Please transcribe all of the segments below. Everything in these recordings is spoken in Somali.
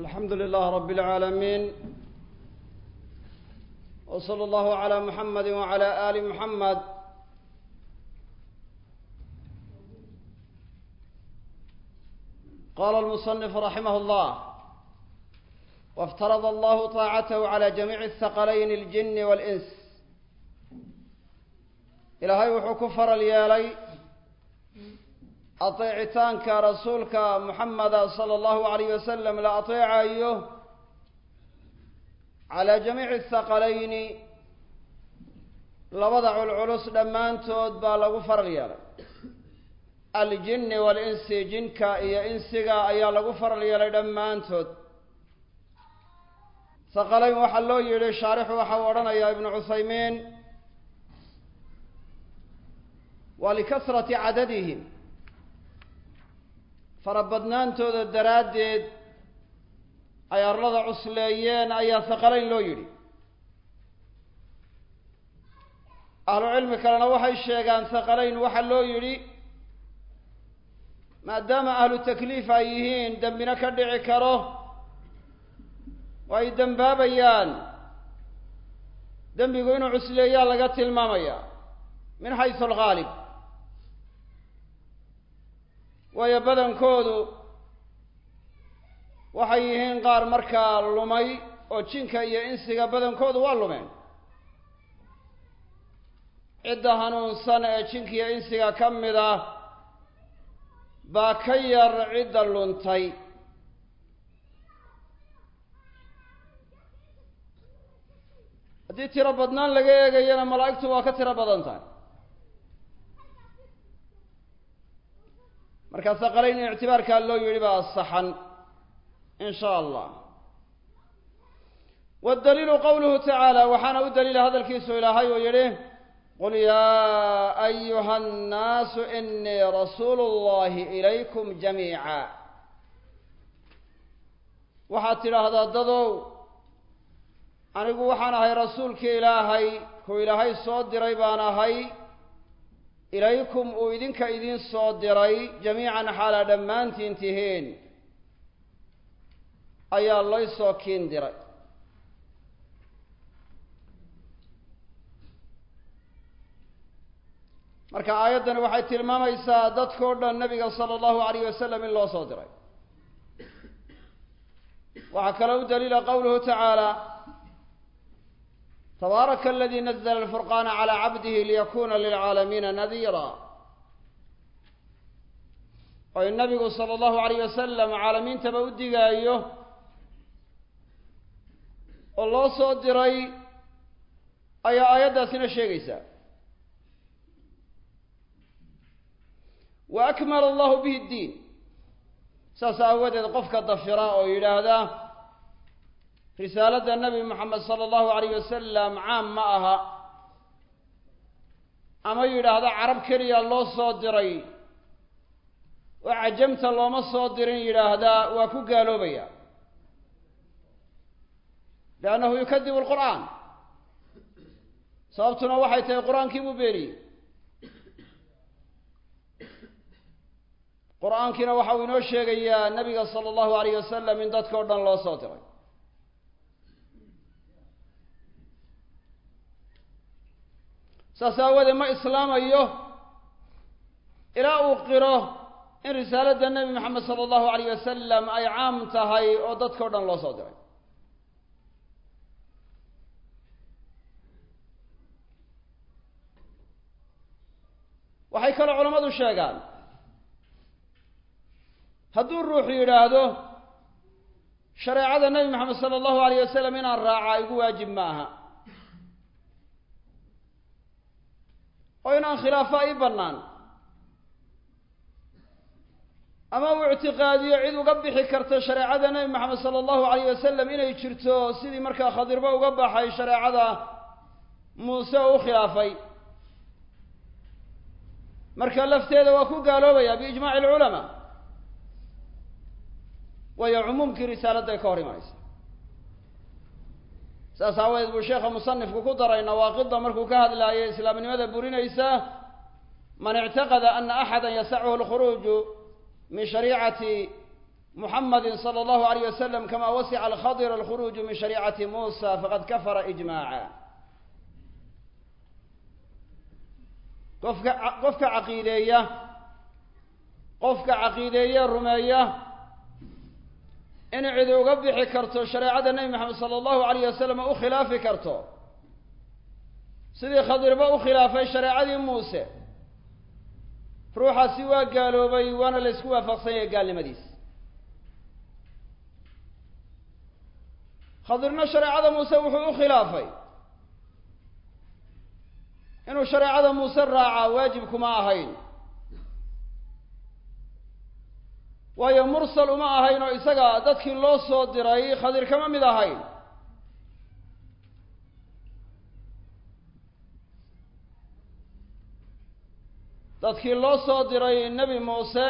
alxamdu lilah rab اlcaalamiin w slى اllahu عlى muxamadi wعlى ali muxamed qala almuصنif raximah اllah wاftarada allahu طaacatahu عlى jamiici الthaqalayn اljini wاlإns ilaahay wuxuu ku faral yeelay ateecitaanka rasuulka muxameda sala allahu alayh wasalam la ateecayo calaa jamiici athaqalayni labada culculus dhammaantood baa lagu faral yeelay. Aljinni waalinsi jinka iyo insiga ayaa lagu faral yeelay dhammaantood. Thaqalayn waxaa loo yidhi shaarixu waxa uu odhanayaa ibnu cuthaymiin waa likasrati cadadihim farabadnaantooda daraaddeed ay arlada cusleeyeen ayaa thaqalayn loo yidhi. Ahlu cilmi kalena waxay sheegaan thaqalayn waxaa loo yidhi maadaama ahlu takliif ay yihiin dembina ka dhici karo oo ay dembaabayaan. Dembigu inuu cusleeyaa laga tilmaamaya min xaysu alghaalib waayo badankoodu waxay yihiin qaar markaa lumay oo jinka iyo insiga badankoodu waa lumeen. Cidda hanuunsan ee jinka iyo insiga ka mid ah baa ka yar cidda luntay. Haddii tiro badnaan laga eegayana malaa'igtu waa ka tiro badan tahay markaa thaqalayn in ictibaarkaa loo yidhi baa saxan in sha allah waddaliilu qowluhu tacaala waxaana u daliila hadalkiisu ilaahay uu yidhi qul yaa ayuha annaasu inii rasuulu llahi ilaykum jamiica. Waxaad tidhaahdaa dadow anigu waxaan ahay rasuulkii ilaahay ku ilaahay soo diray baan ahay ilaykum uu idinka idiin soo diray jamiican xaalaa dhammaantiin tihiin ayaa laysoo kiin diray. Marka aayaddani waxay tilmaamaysaa dadkao dhan nabiga sala allahu alayh wasalam in loo soo diray. Waxaa kaloo u daliila qowluhu tacaala tabaaraka aladi nazla alfurqaana calaa cabdihi liyakuna lilcaalamiina nadiira oo nabigu sala allahu alayh wasalam caalamiintaba u digaayo oo loo soo diray ayaa aayaddaasina sheegaysaa wa akmala allahu bihi ddiin saas aawadeed qofka dafira oo yidhaahda risaaladda nebi moxamed sala allahu alayh wasalam caam ma aha. Ama yidhaahda carab keliya loo soo diray. Oo cajamta looma soo dirin yidhaahdaa waa ku gaaloobaya liannahu yukadibu alqur'aan. Sababtuna waxay tahay qur'aankii buu beeniyey qur'aankiina waxa uu inoo sheegayaa nabiga sala allahu alayh wasalam in dadka o dhan loo soo diray saas aawadeed ma islaamayo. Ilaa uu qiro in risaaladda nebi moxamed sala allahu alayh wasalam ay caam tahay oo dadka o dhan loo soo diray waxay kaloo culammadu sheegaan hadduu ruuxu yidhaahdo shareecada nebi moxamed sala allahu alayh wasalam inaan raaca igu waajib ma aha oo inaan khilaafa ii bannaan. Ama uu ictiqaadiyo cid uga bixi karta shareecada nebi moxamed sala allahu alayh wasalam inay jirto sidii markaa khadirba uga baxay shareecada muuse oo u khilaafay. Marka lafteeda waa ku gaaloobaya biijmaaci alculamaa waayo cumuumkii risaaladday ka hor imanaysa saas aawadeed buu sheekha musanifku ku daray nawaaqidda markuu ka hadlaayay islaamnimada burinaysa man ictaqada ana axada yasachu alkhuruuju min shariicati muxamadi salى اllahu alayh wasalam kama wasica alkhadr alkhuruuju min shariicati muusa faqad kafara ijmaaca. Qofka qofka caqiideeya qofka caqiideeye rumeeya in cidi uga bixi karto shareecada nebi maxamed sala allahu alayh wasalam u khilaafi karto. Sidii khadirba u khilaafay shareecadii muuse ruuxaasi waa gaaloobay waana la ysku waafaqsan yahay gaalnimadiis. Khadirna shareecada muuse wuxuu u khilaafay. Inuu shareecada muuse raacaa waajib kuma ahayn waayo mursal uma ahayn oo isaga dadkii loo soo diray khadir kama mid ahayn. Dadkii loo soo diray nebi muuse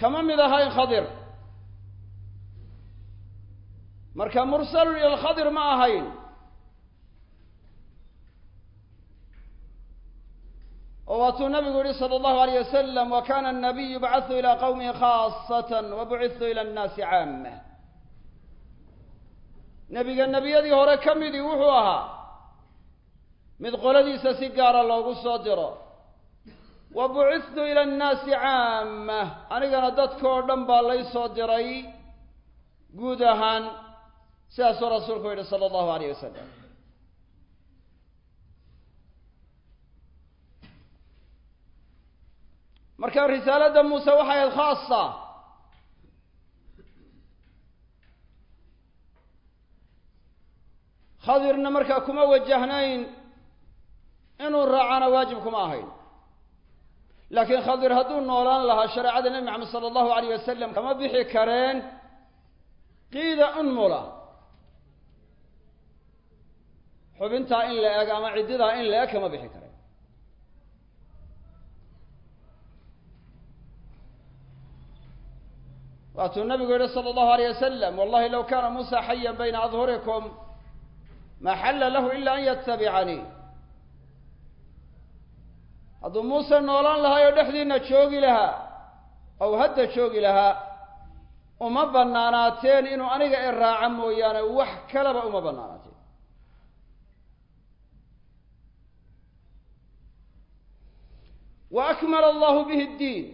kama mid ahayn khadir. Marka mursalun ila ma ahayn oo waatuu nabigu yihi salى اllahu alayh wasalam wa kana الnabiy yubcathu ilى qowmihi khaasat wa bucithu ilى اnnaasi caama nebiga nebiyadii hore ka midii wuxuu ahaa mid qoladiisa si gaara loogu soo diro wa bucithu ila annaasi caama anigana dadkao dhan baa lay soo diray guud ahaan sidaasuu rasuulku yidhi sala allahu alayh wasalam marka risaaladda muuse waxay ahayd khaasa. Khadirna markaa kuma wajahnayn inuu raacana waajib kuma ahayn. Laakiin khadir hadduu noolaan lahaa shareecada nebi maxamed sala allahu alayh wasalam kama bixi kareen qiida unmula xubintaa in la eg ama ciddidaa in la eg kama bixi kareen waatuu nabigu yihi sala allahu alayh wasalam wallahi low kana muusa xayan bayna adhurikum ma xalla lahu ila an yatabicanii hadduu muuse noolaan lahaa oo dhexdiina joogi lahaa ow hadda joogi lahaa uma banaanaateen inuu aniga i raaca mooyaane wax kaleba uma banaanaateen wa akmala allahu bihi ddiin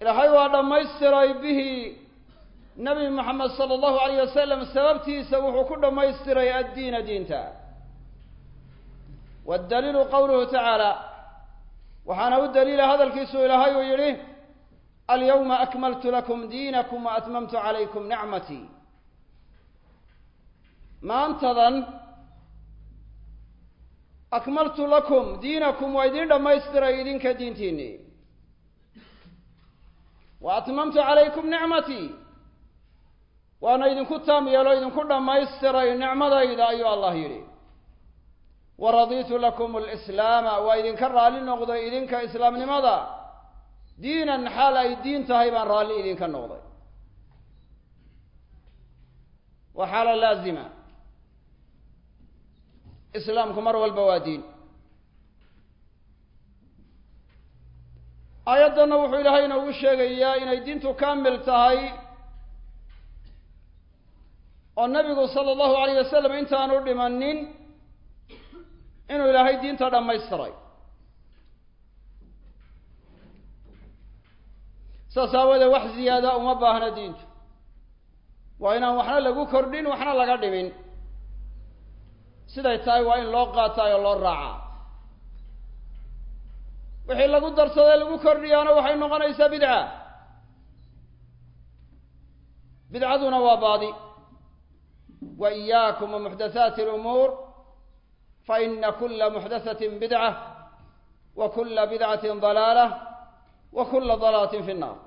ilaahay waa dhammaystiray bihi. Nabi moxamed sala allahu alayh wasalam sababtiisa wuxuu ku dhammaystiray addiina diinta waddaliilu qowluhu tacaala waxaana u daliila hadalkiisu ilaahay uu yidhi alyawma akmaltu lakum diinakum wa atmamtu calaykum nicmatii maantadan akmaltu lakum diinakum waa idiin dhammaystiray idinka diintiinii wa atmamtu calaykum nicmatii waana idinku taam yeelo idinku dhammaystiray nicmadayda ayuu allah yidhi. Wa raditu lakum alislaama waa idinka raalli noqday idinka islaamnimada. Diinan xaal ay diin tahay baan raalli idinka noqday. Waa xaala laazima. Islaamku mar walba waa diin aayaddanna wuxuu ilaahay inoogu sheegayaa inay diintu kaamil tahay. Oo nabigu sala allahu alayh wasalam intaanu dhimanin inuu ilaahay diinta dhammaystiray. Saas aawoodee wax ziyaada uma baahna diintu. Waa inaan waxna lagu kordhin waxna laga dhimin siday tahay waa in loo qaataay oo loo raacaa wixii lagu darsadee lagu kordhiyaana waxay noqonaysaa bidca. Bidcaduna waa baadi. Wa iyaakum wa muxdathaati alumuur fa ina kula muxdathatin bidca. Wa kula bidcatin dalaalah wa kula dalaalatin fi nnaar.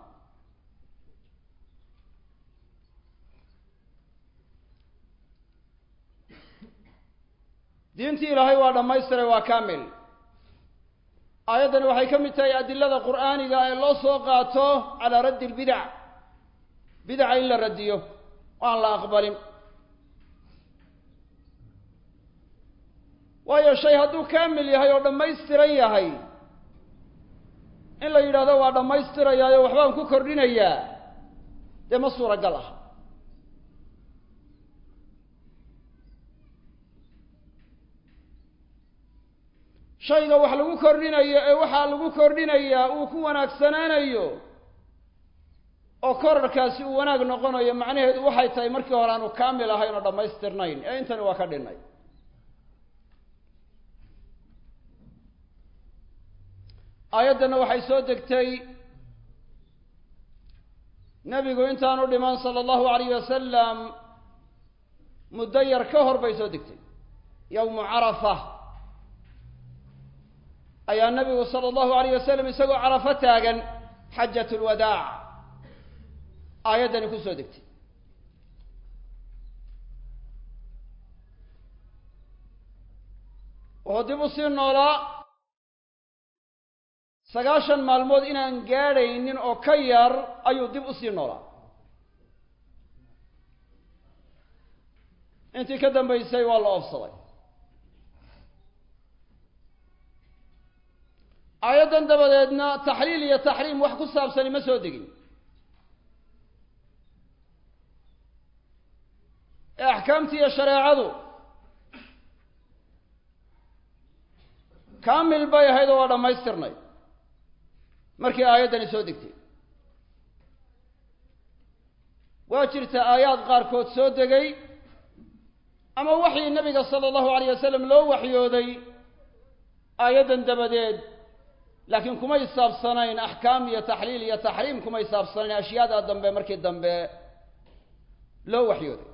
Diintii ilaahay waa dhammaystiray waa kaamil aayaddani waxay ka mid tahay adilada qur'aaniga ee loo soo qaato calaa raddi lbidac bidaca in la radiyo aan la aqbalin. Waayo shay hadduu kaamil yahay oo dhammaystiran yahay in la yidhahdo waa dhammaystirayaayo waxbaan ku kordhinayaa dee ma suuragal ah shayga wax lagu kordhinayo ee waxaa lagu kordhinayaa uu ku wanaagsanaanayo oo korarkaasi uu wanaag noqonayo macnaheedu waxay tahay markii hore aanu kaamil ahayn oo dhammaystirnayn. Ee intani waa ka dhinnay. Aayaddanna waxay soo degtay nebigu intaanu dhiman sala allahu alayh wasalam muddo yar ka hor bay soo degtay. Yowmu carafa ayaa nabigu sala allahu alayh wasalam isagoo carafo taagan xajat lwadaac aayaddani ku soo degtay. Wuxuu dib u sii noolaa sagaashan maalmood inaan gaadhaynin oo ka yar ayuu dib u sii noolaa. Intii ka dambaysay waa la oofsaday aayaddan dabadeedna taxliil iyo taxriim wax ku saabsani ma soo degin. Ee axkaamtii iyo shareecadu kaamil bay ahayd oo waa dhammaystirnay. Markii aayaddani soo degtay. Waa jirta aayaad qaarkood soo degay ama waxii nabiga sala allahu alayh wasalam loo waxyooday aayaddan dabadeed laakiin kumay saabsanayn axkaam iyo taxliil iyo taxriim kumay saabsanayn ashyaada dambe markii dambe loo waxyooday.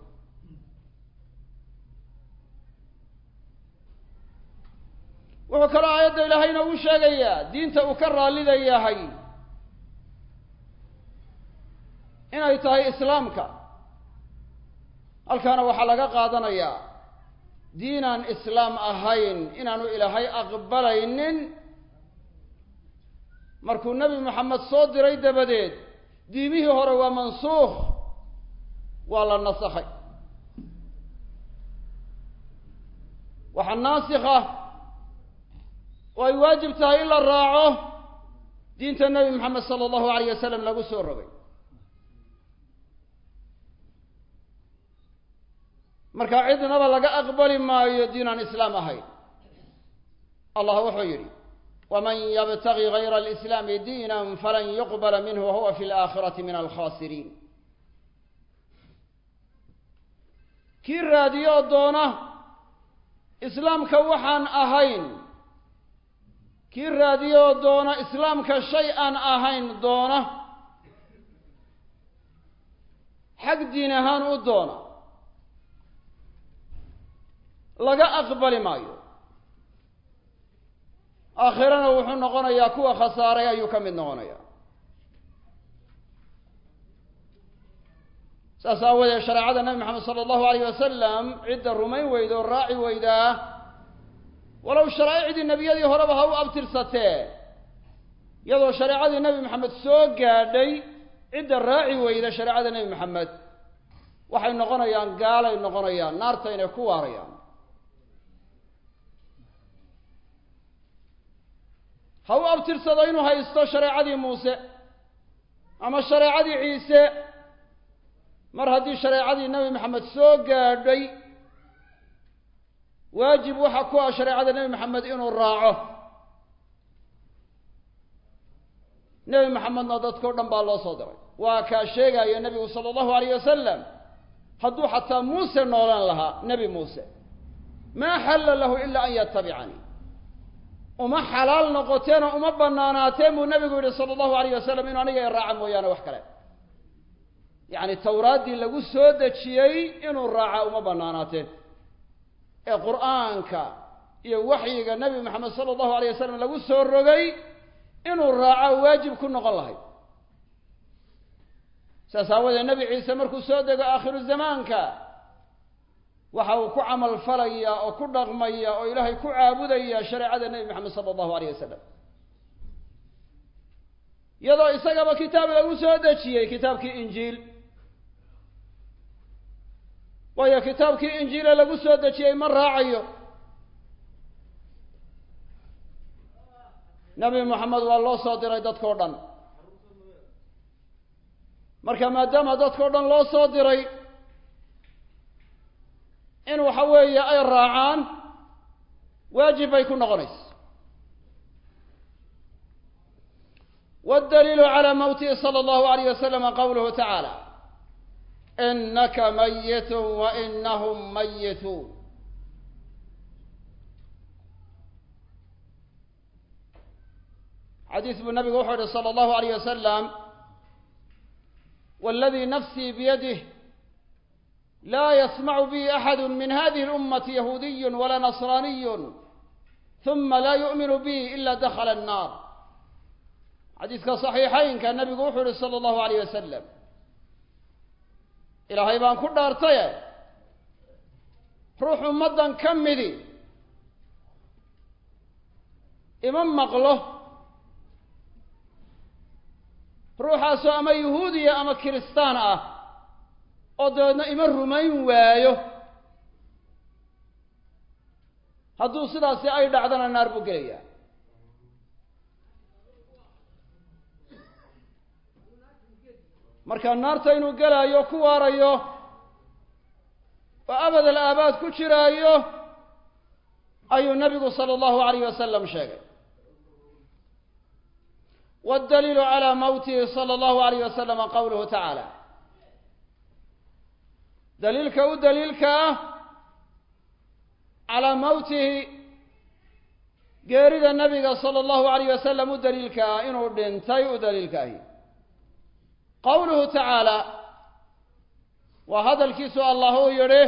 Wuxuu kaloo aayadda ilaahay inoogu sheegayaa diinta uu ka raallida yahay inay tahay islaamka. Halkaana waxaa laga qaadanayaa diinaan islaam ahayn inaanu ilaahay aqbalaynin markuu nebi moxamed soo diray dabadeed diimihii hore waa mansuukh waa la nasakhay. Waxaa naasikha oo ay waajib tahay in la raaco diinta nebi moxamed sala allahu alayh wasalam lagu soo rogay. Marka cidnaba laga aqbali maayo diin aan islaam ahayn. Allah wuxuu yidhi waman yabtagi gayra alislaami diinan falan yuqbala minhu wahuwa fi laakhirati min alkhasiriin kii raadiyo oo doona islaamka waxaan ahayn kii raadiyo oo doona islaamka shay aan ahayn doona xag diin ahaan u doona laga aqbali maayo aakhirana wuxuu noqonayaa kuwa khasaaray ayuu ka mid noqonayaa. Saas aawadeed shareecada nebi maxamed sala allahu alayh wasalam cidda rumayn weyda oo raaci weydaa walow sharaa'icdii nebiyadii horeba ha u abtirsatee iyadoo shareecadii nebi maxamed soo gaadhay cidda raaci weyda shareecada nebi maxamed waxay noqonayaan gaalay noqonayaan naarta inay ku waarayaan ha u abtirsado inuu haysto shareecadii muuse ama shareecadii ciise. Mar haddii shareecadii nebi maxamed soo gaadhay waajib waxa ku ah shareecada nebi maxamed inuu raaco. Nebi maxamedna dadkao dhan baa loo soo diray. Waa kaa sheegaya nebigu sala allahu alayh wasalam hadduu xataa muuse noolaan lahaa nebi muuse. Maa xalla lahu ila an yatabicanii uma xalaal noqoteen oo uma banaanaateen buu nebigu yihi sala allahu alayh wasalam inuu aniga raaca mooyaane wax kale. Yacni tawraaddii lagu soo dejiyey inuu raaca uma banaanaateen ee qur'aanka iyo waxyiga nebi maxamed sala allahu alayh wasalam lagu soo rogay inuu raaco waajib ku noqon lahay. Saas aawadeed nebi ciise markuu soo dego aakhiru zamaanka waxa uu ku camal falaya oo ku dhaqmaya oo ilaahay ku caabudaya shareecada nebi maxamed sala allahu alayh wasalam iyadoo isagaba kitaab lagu soo dejiyey kitaabkii injiil. Waayo kitaabkii injiile lagu soo dejiyey ma raacayo. Nebi moxamed waa loo soo diray dadkao dhan. Marka maadaama dadkao dhan loo soo diray in waxa weeye ay raacaan waajib bay ku noqonaysa. waddaliilu calaa mawtihi sala allahu alayh wasalama qawluhu tacaala inaka mayitun wa inahum mayituun xadiis buu nabigu wuxuu yihi sala allahu alayh wasalam waladii nafsii biyadih laa yasmacu bi axadu min hadihi اlummati yahuudiyu walaa nasraaniyu huma laa yu'minu bi ila dakhala annaar xadiiska saxiixaynka nabigu wuxuu yihi sala allahu alayh wasalam ilaahay baan ku dhaartaye ruux ummaddan ka midi ima maqlo ruuxaasoo ama yahuudiya ama kiristaan ah oo dabeedna ima rumayn waayo. Hadduu sidaasi ay dhacdana naar buu gelayaa marka naarta inuu gelaayo ku waarayo oo abadal aabaad ku jiraayo ayuu nabigu sala allahu alayh wasalam sheegay waddaliilu calaa mawtihi sala allahu alayh wasalama qawluhu tacaala daliilka u daliilka ah calaa mawtihi geerida nabiga sala allahu alayh wasalam u daliilka ah inuu dhintay u daliilka ahi. qawluhu tacaala waa hadalkiisu allah uu yidhi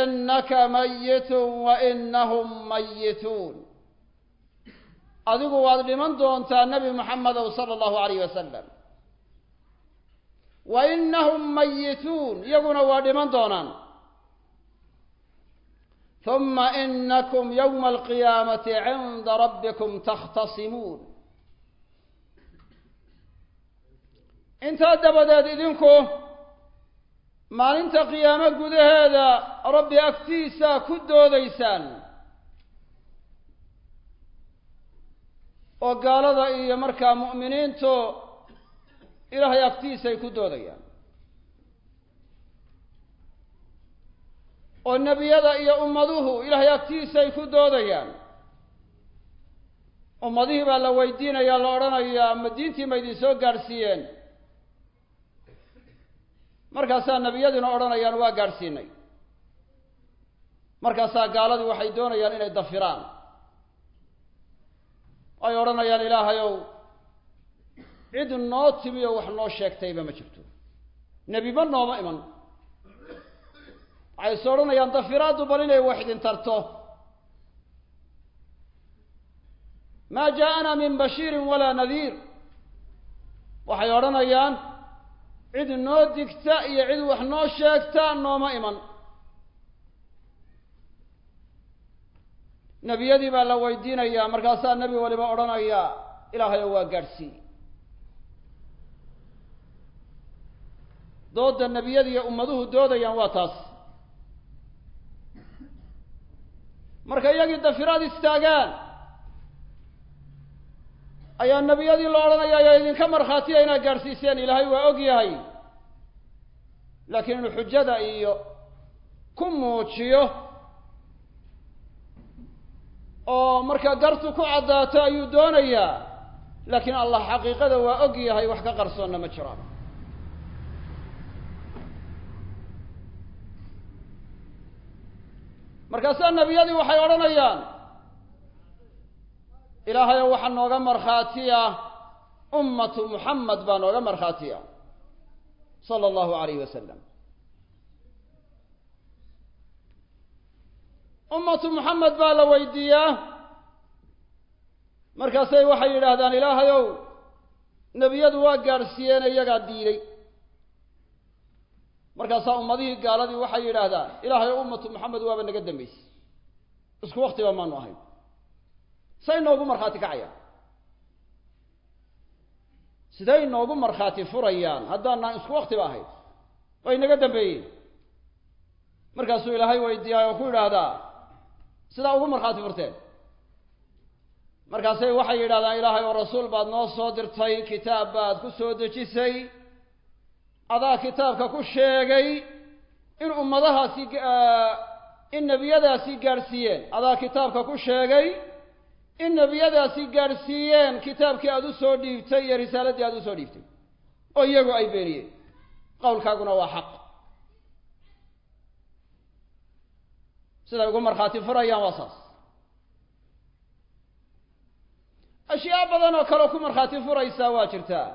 innaka mayitun wa inahum mayituun adigu waad dhiman doontaa nebi moxamedow sala allahu alayh wasalam wa inahum mayituun iyaguna waa dhiman doonaan. Huma inakum yowma alqiyaamati cinda rabbikum takhtasimuun intaa dabadeed idinku maalinta qiyaamo gudaheeda rabbi agtiisa ku doodaysaan. Oo gaalada iyo markaa mu'miniintu ilaahay agtiisay ku doodayaan. Oo nebiyada iyo ummaduhu ilaahay agtiisay ku doodayaan. Ummadihii baa la weydiinayaa la odhanayaa ma diintii ma idin soo gaadhsiiyeen markaasaa nebiyaduna odhanayaan waa gaadhsiinay markaasaa gaaladii waxay doonayaan inay dafiraan. Ay odhanayaan ilaahayow cid noo timi oo wax noo sheegtayba ma jirto. Nebiba nooma iman. Waxay is odhanayaan dafiraaddu bal inay wax idin tarto. Maa jaaana min bashiirin walaa nadiir. Waxay odhanayaan cid noo digta iyo cid wax noo sheegta nooma iman. Nebiyadii baa la weydiinayaa markaasaa nebi waliba odhanaya ilaahayo waa gaadhsiiye doodda nebiyadiiyo ummaduhu doodayaan waa taas. Marka iyagii dafiraad istaagaan ayaa nebiyadii la odhanaya ayaa idinka markhaatiya inaad gaadhsiiseen? Ilaahay waa og yahay. Laakiin inuu xujada iyo ku muujiyo oo markaa gartu ku caddaato ayuu doonayaa. Laakiin allah xaqiiqada waa og yahay wax ka qarsoonna ma jiraan markaasaa nebiyadii waxay odhanayaan ilaahayow waxaa nooga markhaatiya ummatu muxamed baa nooga markhaatiya. Sala allahu alayh wasalam ummatu muxamed baa la weydiiyaa. Markaasay waxay yidhaahdaan ilaahayow nebiyadu waa gaadhsiiyeen iyagaa diiday markaasaa ummadihii gaaladii waxay yidhaahdaan ilaahayow ummatu muxamed waaba naga dambaysay. Isku waktiba maanu ahayn. Say noogu markhaati kacayaan. Siday noogu markhaati furayaan haddaanaan isku waktiba ahayn way naga dambeeyeen. Markaasuu ilaahay weydiiyaay oo ku yidhaahdaa sidaa ugu markhaati furteen. Markaasay waxay yidhahdaan ilaahay oo rasuul baad noo soo dirtay kitaab baad ku soo dejisay adaa kitaabka ku sheegay in ummadahaasi in nebiyadaasi gaadhsiiyeen. Adaa kitaabka ku sheegay in nebiyadaasi gaadhsiiyeen kitaabkii aada u soo dhiibtay iyo risaaladdii aada u soo dhiibtay. Oo iyagu ay beeniyeen. Qowlkaaguna waa xaq. Siday ugu markhaati furayaan waa saas. Ashyaa badan oo kaleo ku markhaati furaysaa waa jirtaa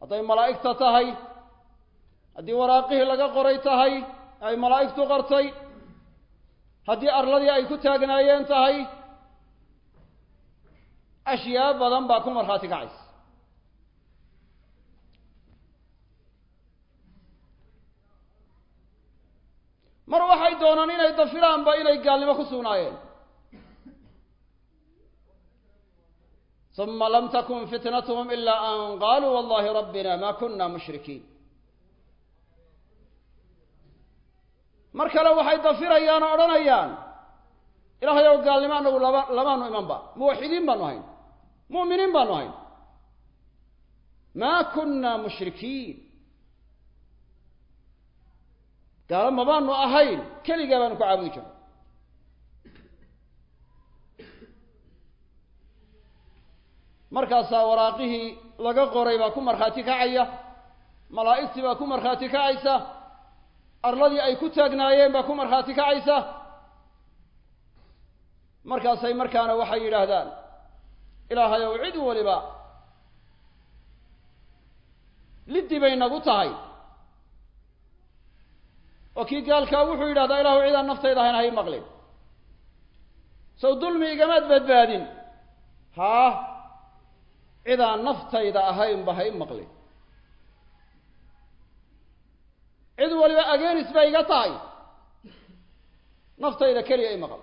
hadday malaa'igta tahay haddii waraaqihii laga qoray tahay ay malaa'igtu qortay haddii arladii ay ku taagnaayeen tahay ashyaa badan baa ku markhaati kacaysa. Mar waxay doonaan inay dafiraanba inay gaalnimo ku sugnaayeen uma lam takun fitnathm ila an qaluu wallahi rabbina ma kuna mushrikiin mar kale waxay dafirayaan oo odhanayaan ilaahay ow gaalnimo anagu laba lamaanu imanba muwaxidiin baanu ahayn mu'miniin baanu ahayn ma kuna mushrikiin gaalo mabaanu ahayn keligaa baanu ku markaasaa waraaqihii laga qoray baa ku markhaati kacaya. Malaa'igtii baa ku markhaati kacaysa. Arladii ay ku taagnaayeen baa ku markhaati kacaysa. Markaasay markaana waxay yidhaahdaan ilaahay ow cid waliba liddi bay nagu tahay. Oo kii gaalkaa wuxuu yidhahdaa ilahu cidaan naftayda ahayn hay maqlin. Sow dulmi igamaad badbaadin. Haa cidaan naftayda ahaynba hay maqlin cid waliba ageenis bay iga tahay. Naftayda keliya i maqal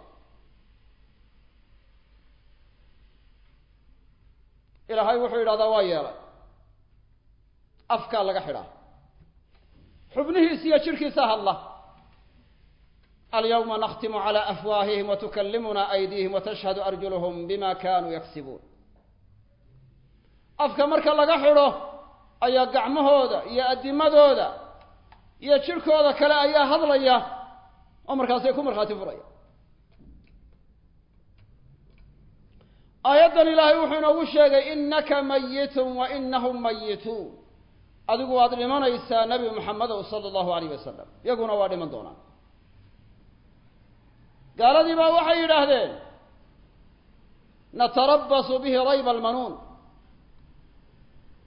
ilaahay wuxuu yidhahdaa waa yeelay. Afkaa laga xidhaa. Xubnihiisa iyo jidhkiisa hadla. Alyawma nakhtimu cala afwaahihim watukallimuna aydiihim watashhadu arjuluhum bima kanuu yaksibuun afka marka laga xidho ayaa gacmahooda iyo addimadooda iyo jidhkooda kale ayaa hadlaya oo markaasay ku markhaati furaya. Aayaddan ilaahay wuxuu inoogu sheegay innaka mayitun wa inahum mayituun adigu waad dhimanaysaa nebi moxamedow sala allahu alayh wasalam iyaguna waa dhiman doonaan. Gaaladii baa waxay yidhaahdeen natarabbasu bihi rayba almanuun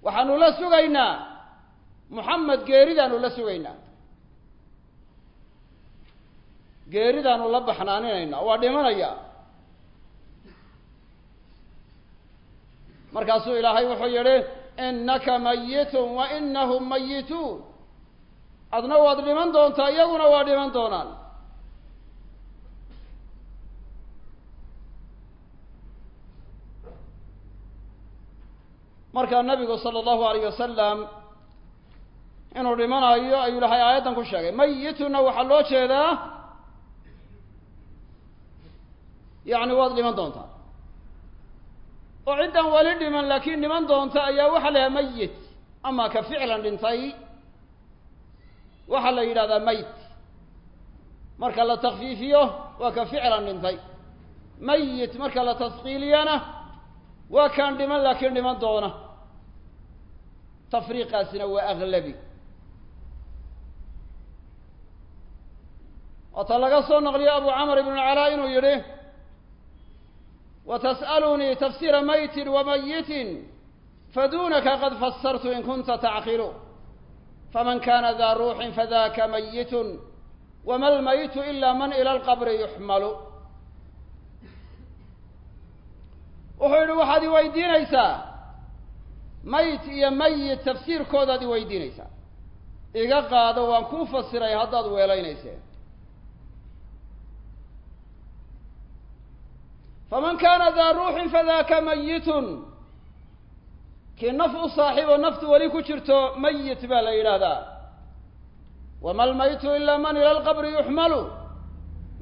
waxaanu la sugaynaa. Muxamed geeridaanu la sugaynaa. Geeridaanu la baxnaaninaynaa. Waa dhimanaya. Markaasuu ilaahay wuxuu yidhi innaka mayitun wa inahum mayituun adna waad dhiman doontaa iyaguna waa dhiman doonaan markaa nabigu sala allahu alayh wasalam inuu dhimanayo ayuu ilahay aayaddan ku sheegay. Mayitunna waxaa loo jeedaa? Yacni waad dhiman doontaa. Oo ciddan weli dhiman laakiin dhiman doonta ayaa waxaa la yidhaha mayit ama ka ficlan dhintay. Waxaa la yidhahdaa mayt marka la takfiifiyo waa ka ficlan dhintay. Mayit marka la taskiiliyana waa kaan dhiman laakiin dhiman doona tafriiqaasina waa aglabi waata laga soo naqliyo abu camr ibn alcalaa inuu yidhi watas'alunii tafsiira maytin wa mayitin fadunaka qad fasartu in kunta tacqilu faman kana daa ruuxin fadaka mayitun wama lmayitu ila man ila alqabri yuxmalu wuxuu yidhi waxaad i weydiinaysaa mayt iyo mayit tafsiirkoodaad i weydiinaysaa. Iga qaado waan kuu fasiray haddaad weelaynayseen faman kaana daa ruuxin fadaaka mayitun. Kii naf u saaxiib naftu weli ku jirto mayit baa la yidhaahdaa. Wama almaytu ilaa man ila alqabri yuxmalu.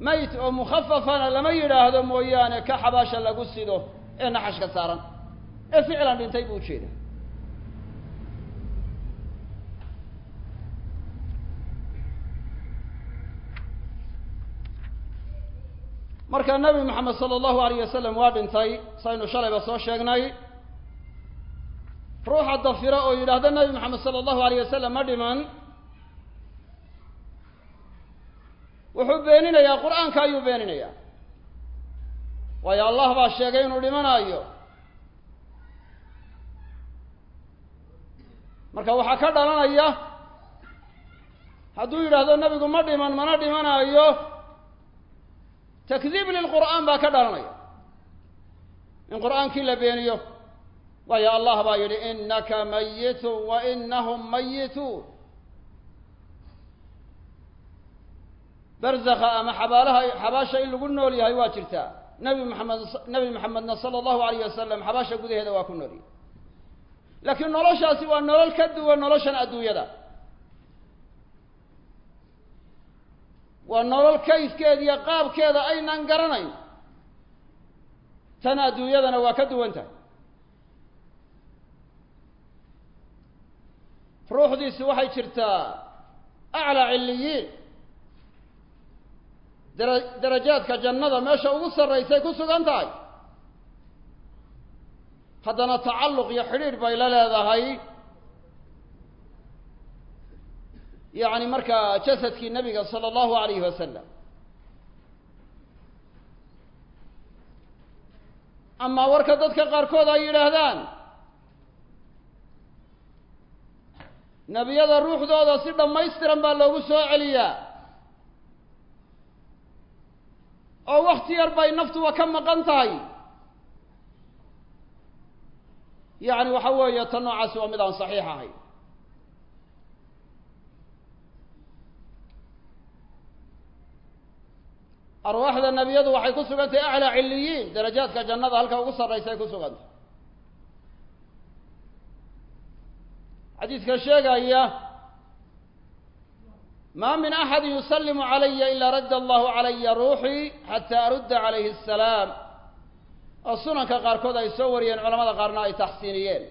Mayt oo mukhafafana lama yidhaahdo mooyaane ka xabaasha lagu sido ee naxashka saaran. Ee ficlan dhintay buu ujeeda marka nabi maxamed sala allahu alayh wasalam waa dhintay saynu shalayba soo sheegnay. Ruuxa dafira oo yidhaahda nabi maxamed sala allahu alayh wasalam ma dhiman. Wuxuu beeninayaa qur'aanka ayuu beeninayaa. Waayo allah baa sheegay inuu dhimanaayo. Marka waxaa ka dhalanaya hadduu yidhaahdo nebigu ma dhiman mana dhimanaayo takdiib lilqur'aan baa ka dhalanaya. In qur'aankii la beeniyo waayo allah baa yidhi inaka mayitun wa inahum mayituun barzakha ama xabaalaha xabaasha in lagu nool yahay waa jirtaa nabi maxamed nabi maxamedna sala allahu alayh wasalam xabaasha gudaheeda waa ku nool. Yahay laakiin noloshaasi waa nolol ka duwan noloshan adduunyada waa nolol kayfkeeda iyo qaabkeeda aynan garanayn. Tan adduunyadana waa ka duwan tahay. Ruuxdiisi waxay jirtaa aclaa cilliyiin. Dara darajaadka jannada meesha ugu sarraysay ku sugan tahay. Haddana tacalluq iyo xidhiidh bay la leedahay yacni markaa jasadkii nebiga sala allahu alayhi wasalam amaa warka dadka qaarkood ay yidhaahdaan nebiyada ruuxdooda si dhammaystiran baa loogu soo celiyaa. Oo wakti yar bay naftuba ka maqan tahay. Yacni waxa weeye tan noocaasi waa mid aan saxiix ahayn arwaaxda nebiyadu waxay ku sugan tahay aclaa cilliyiin. Darajaadka jannada halka ugu sarraysa ay ku sugan tahay xadiidka sheegaya ma min axadi yusalimu calaya ilaa radda allahu calaya ruuxii xataa arudda calayhi asalaam oo sunanka qaarkood ay soo wariyeen culamada qaarna ay taxsiiniyeen.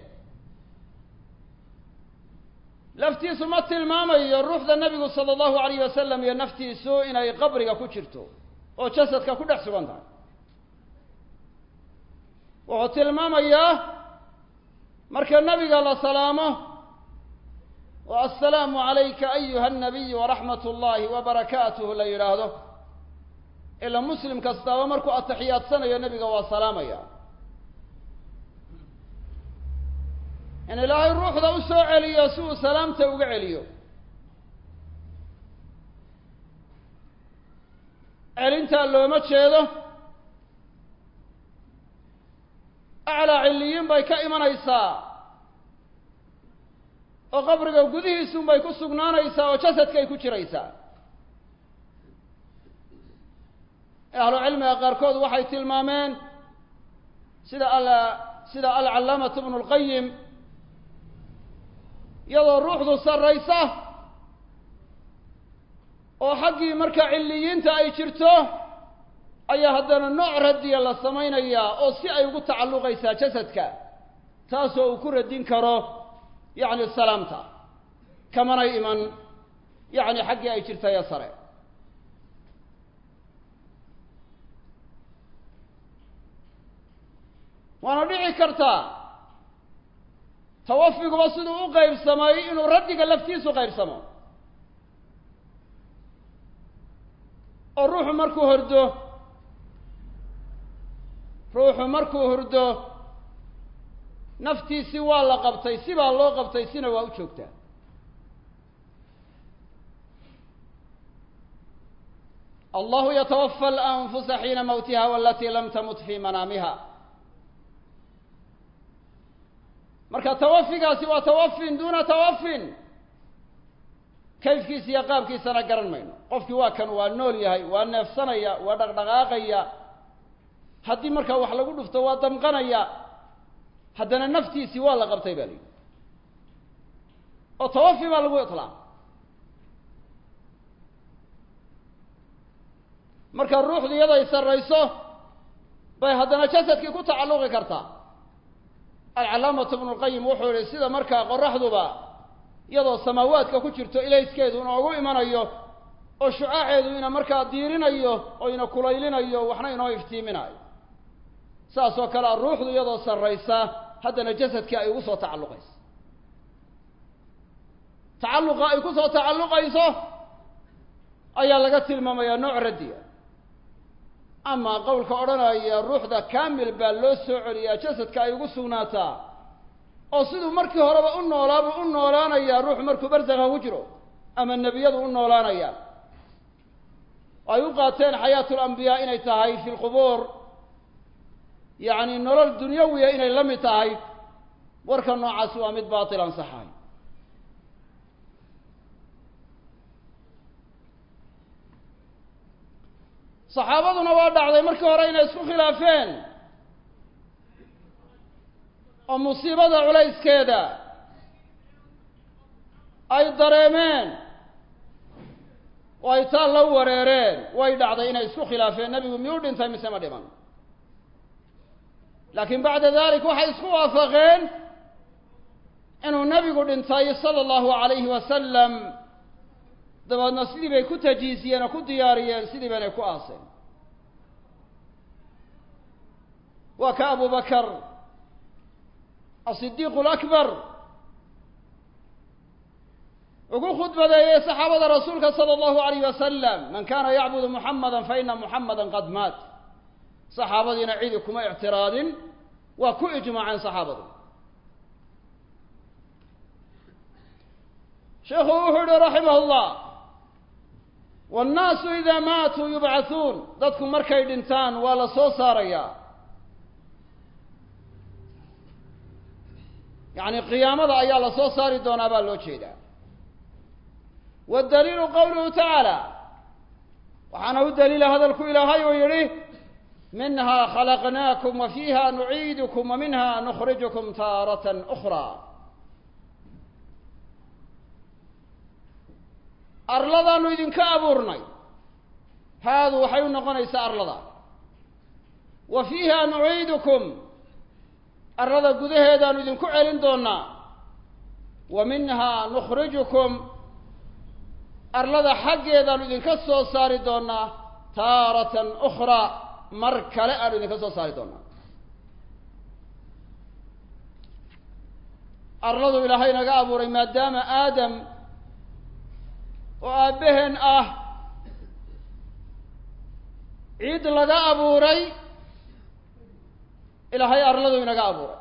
Laftiisu ma tilmaamayo ruuxda nebigu sala allahu alayh wasalam iyo naftiisu inay qabriga ku jirto oo jasadka ku dhex sugan tahay. Wuxuu tilmaamayaa marka nebiga la salaamo oo assalaamu calayka ayuha anabiy waraxmat ullaahi wa barakaatuhu la yidhaahdo. Ila muslim kastaaba markuu atixiyaadsanayo nebiga waa salaamaya. In ilaahay ruuxda u soo celiyo si uu salaamta uga celiyo celintaa looma jeedo. Aclaa cilliyiin bay ka imanaysaa. Oo qabriga gudihiisun bay ku sugnaanaysaa oo jasadkay ku jiraysaa. Ahlu cilmiga qaarkood waxay tilmaameen sida al sida alcallaamatu bnu lqayim iyadoo ruuxdu sarraysa oo xaggii marka cilliyiinta ay jirto ayaa haddana nooc radiya la samaynayaa oo si ay ugu tacalluqaysaa jasadka taasoo uu ku radin karo yacni salaamta kamanay iman yacni xaggii ay jirtay sare. Waana dhici kartaa tawafiguba siduu u qaybsamay inuu raddiga laftiisu qaybsamo oo ruuxu markuu hordo ruuxu markuu hurdo naftiisi waa la qabtay sibaa loo qabtay sina waa u joogtaa allahu yatawafa alanfusa xiina mawtiha walatii lam tamut fi manaamiha marka tawafigaasi waa tawafin duna tawafin kayfkiisa iyo qaabkiisana garan mayno. Qofkii waa kan waa nool yahay waa neefsanaya waa dhaqdhaqaaqaya. Haddii markaa wax lagu dhufto waa damqanaya. Haddana naftiisii waa la qabtay baa layidhi oo tawafi baa lagu iطlaaq marka ruuxdu iyaday sarrayso bay haddana jasadkii ku tacalluqi kartaa. Alcalaamatu ibnu lqayim wuxuu yihi sida markaa qoraxduba iyadoo samaawaadka ku jirto ilayskeedu inoogu imanayo oo shucaaceedu ina markaa diirinayo oo ina kulaylinayo waxna inoo iftiiminayo. Saas oo kale a ruuxdu iyadoo sarraysa haddana jasadkii ay ugu soo tacalluqayso. Tacalluqa ay ku soo tacalluqayso ayaa laga tilmaamayaa nooc raddiya amaa qowlka odhanaya ruuxda kaamil baa loo soo celiyaa jasadka ay ugu sugnaataa oo siduu markii horeba u noolaabuu u noolaanayaa ruux markuu barsakha ku jiro ama nebiyadu u noolaanayaan. Ay u qaateen xayaatu lambiyaa inay tahay fi lqubuur yacni nolol dunyawiya inay la mid tahay. Warka noocaasi waa mid baatil ansaxay. Saxaabaduna waa dhacday markii hore inay isku khilaafeen oo musiibada culayskeeda ay dareemeen oo ay taa la wareereen way dhacday inay isku khilaafeen nebigu miyuu dhintay mise ma dhiman? Laakiin bacda dalik waxay isku waafaqeen inuu nebigu dhintay sala allahu alayhi wasalam dabeedna sidii bay ku tajiisiyeen oo ku diyaariyeen sidii baynay ku aaseen. Waa ka abu bakar asidiiqu lakbar ugu khudbadeeyey saxaabada rasuulka sala allahu alayh wasalam man kana yacbudu muxamada faina muxamada qad maat. Saxaabadiina cidi kuma ictiraadin waa ku ijmaaceen saxaabadu. Sheikhu wuxuu yihi raximah llah wannaasu idaa maatuu yubcathuun dadku markay dhintaan waa la soo saarayaa yacni qiyaamada ayaa la soo saari doonaa baa loo jeedaa. Waddaliilu qowluhu tacaala waxaana u daliila hadalku ilaahay uu yidhi minhaa khalaqnaakum wa fiiha nuciidukum wa minha nukhrijukum taaratan ukhraa. Arladaanu idinka abuurnay. Haadu waxay u noqonaysaa wa fiiha nuciidukum arlada gudaheedaanu idinku celin doonaa wa minhaa nukhrijukum arlada xaggeedaanu idinka soo saari doonaa taaratan ukhraa mar kale aanu idinka soo saari doonaa arladu ilaahay naga abuuray maadaama aadam oo aabbaheen ah ciid laga abuuray ilaahay arladu inaga abuuray.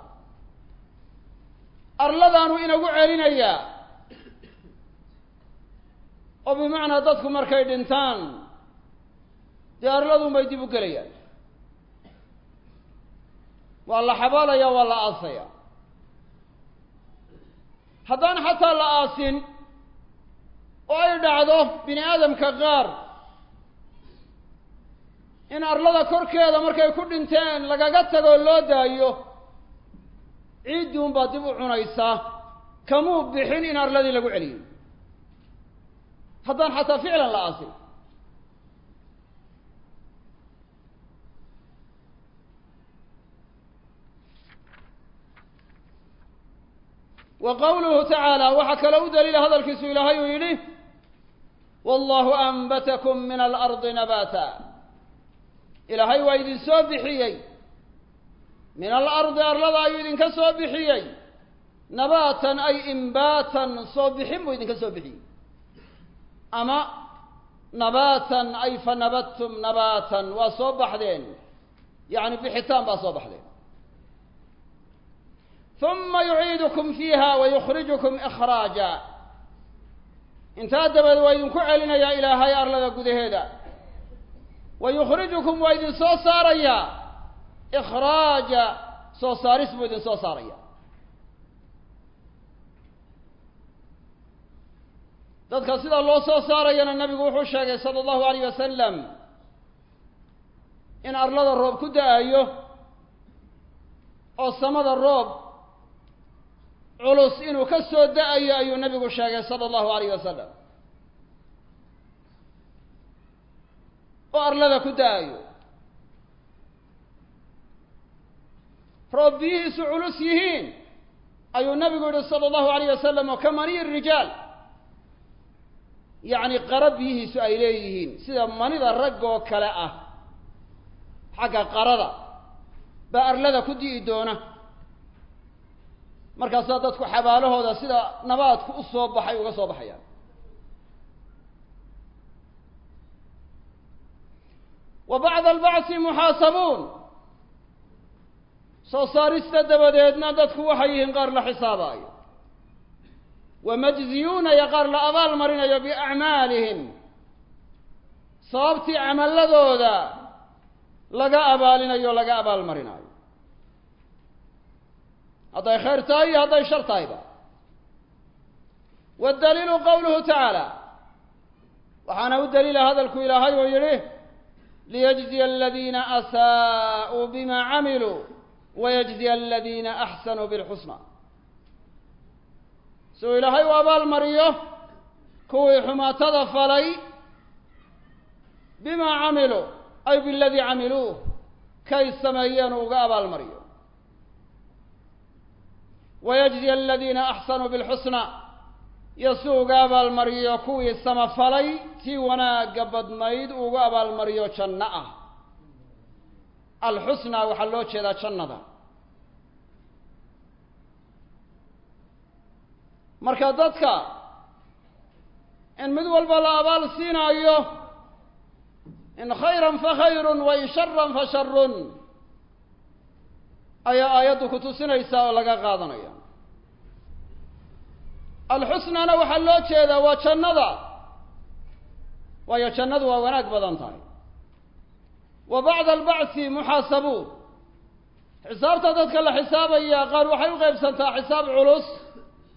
Arladaanu inagu celinayaa. Oo bimacnaa dadku markay dhintaan dee arladun bay dib u gelayaan. Waa la xabaalaya waa la aasaya haddaan xataa la aasin oo ay dhacdo bini aadamka qaar in arlada korkeeda markay ku dhinteen lagaga tagoo loo daayo ciiddii unbaa dib u cunaysaa kamuu bixin in arladii lagu celiyo haddaan xataa ficlan la aasin. Wa qawluhu tacaala waxaa kaloo u daliila hadalkiisu ilaahay uu yidhi wallahu anbatakum min alardi nabaata ilaahay waa idin soo bixiyey. Min alardi arlada ayuu idinka soo bixiyey. Nabaatan ay imbaatan soo bixin buu idinka soo bixiyey. Ama nabaatan ay fa nabadtum nabaatan waa soo baxdeen. Yacni bixitaan baa soo baxdeen. Uma yuciidukum fiiha wa yukhrijukum ikhraaja. Intaa dabadeed waa idinku celinayaa ilaahay arlada gudaheeda wa yukhrijukum waa idin soo saarayaa ikhraaja soo saaris buu idin soo saaraya dadka sida loo soo saarayana nabigu wuxuu sheegay sala allahu alayh wasalam in arlada roob ku da'ayo oo samada roob culus inuu ka soo da'ayo ayuu nabigu sheegay sala allahu alayh wasalam oo arlada ku da'ayo. Roob biyihiisu culus yihiin ayuu nabigu yihi sala allahu alayh wasalam oo ka maniyi rijaal. Yacni qara biyihiisu ay leeyihiin sida manida raggoo kale ah xagga qarada baa arlada ku di'i doona. Markaasaa dadku xabaalahooda sida nabaadku u soo baxay uga soo baxayaan wa bacda albacsi muxaasabuun. Soo saarista dabadeedna dadku waxay yihiin qaar la xisaabaayo. Wa majziyuuna iyo qaar la abaal marinayo biacmaalihim. Sababtii camaladooda laga abaalinayo laga abaal marinayo. Hadday khayr tahay iyo hadday shar tahayba waddaliilu qowluhu tacaala waxaana u daliila hadalku ilaahay oo yidhi liyajziya aladiina asaa'uu bima camiluu wayajziya aladiina axsanuu bilxusna si uu ilaahay u abaal mariyo kuwii xumaatada falay bima camiluu ay biladii camiluuh kay sameeyeen uu uga abaal mariyo iyo si uga abaalmariyo kuwii samafalay tii wanaagga badnayd uuga abaalmariyo janno ah. Alxusnaa waxaa loo jeedaa jannada. Marka dadka in mid walba la abaal siinaayo in khayran fa khayrun wa in sharan fa sharun ayaa aayaddu ku tusinaysaa oo laga qaadanaya alxusnana waxaa loo jeedaa waa jannada. Waayo jannadu waa wanaag badan tahay. Wa bacda albacsi muxaasabuun xisaabta dadka la xisaabaya qaar waxay u qaybsantaa xisaab culus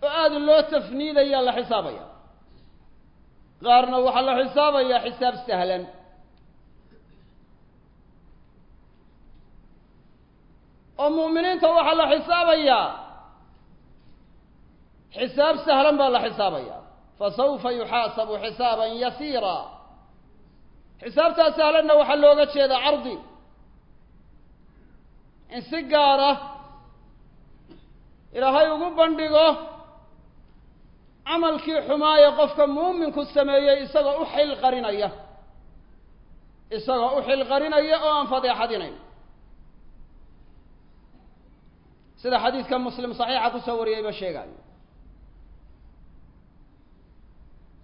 oo aada loo tafniidaya la xisaabaya. Qaarna waxaa la xisaabayaa xisaab sahlan. Oo mu'miniinta waxaa la xisaabayaa xisaab sahlan baa la xisaabaya. Fasawfa yuxaasabu xisaaban yasiira. Xisaabtaa sahlanna waxaa looga jeedaa cardi. In si gaar ah ilaahay ugu bandhigo camalkii xumaaye qofka muuminku sameeyey isagoo u xil qarinaya. Isagoo u xil qarinaya oo aan fadeexadinayn. Sida xadiidka muslim saxiixa ku soo wariyeyba sheegayo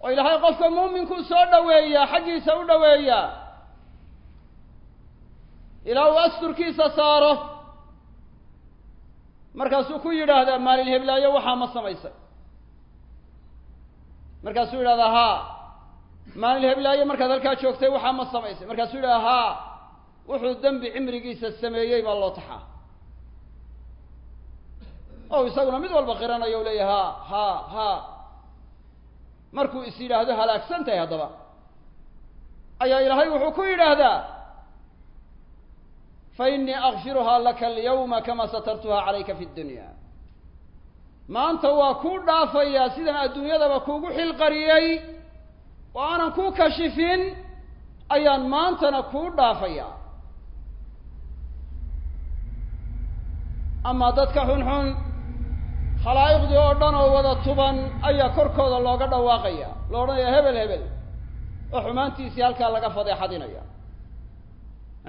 oo ilaahay qofka muuminkuu soo dhaweeyaa xaggiisa u dhaweeyaa ilaa uu asturkiisa saaro markaasuu ku yidhaahdaa maalin heblaayo waxaa ma samaysay. Markaasuu yidhahdaa haa maalin heblaayo markaad halkaa joogtay waxaa ma samaysay. Markaasuu yidhahdaa haa wuxuu dembi cimrigiisa sameeyey baa loo taxaa. O isaguna mid walba qiranayo u leeyahy ha ha ha markuu is yidhaahdo halaagsan tahay haddaba. Ayaa ilaahay wuxuu ku yidhaahdaa fa innii akfiruhaa laka alyawma kama satartuha calayka fi ddunya maanta waa kuu dhaafayaa sidaan adduunyadaba kuugu xilqariyey oo aanan kuu kashifin ayaan maantana kuu dhaafayaa amaa dadka xunxun khalaa'iqdii oo dhan oo wada tuban ayaa korkooda looga dhawaaqaya. Lo odhanaya hebel hebel. Oo xumaantiisii halkaa laga fadeexadinaya.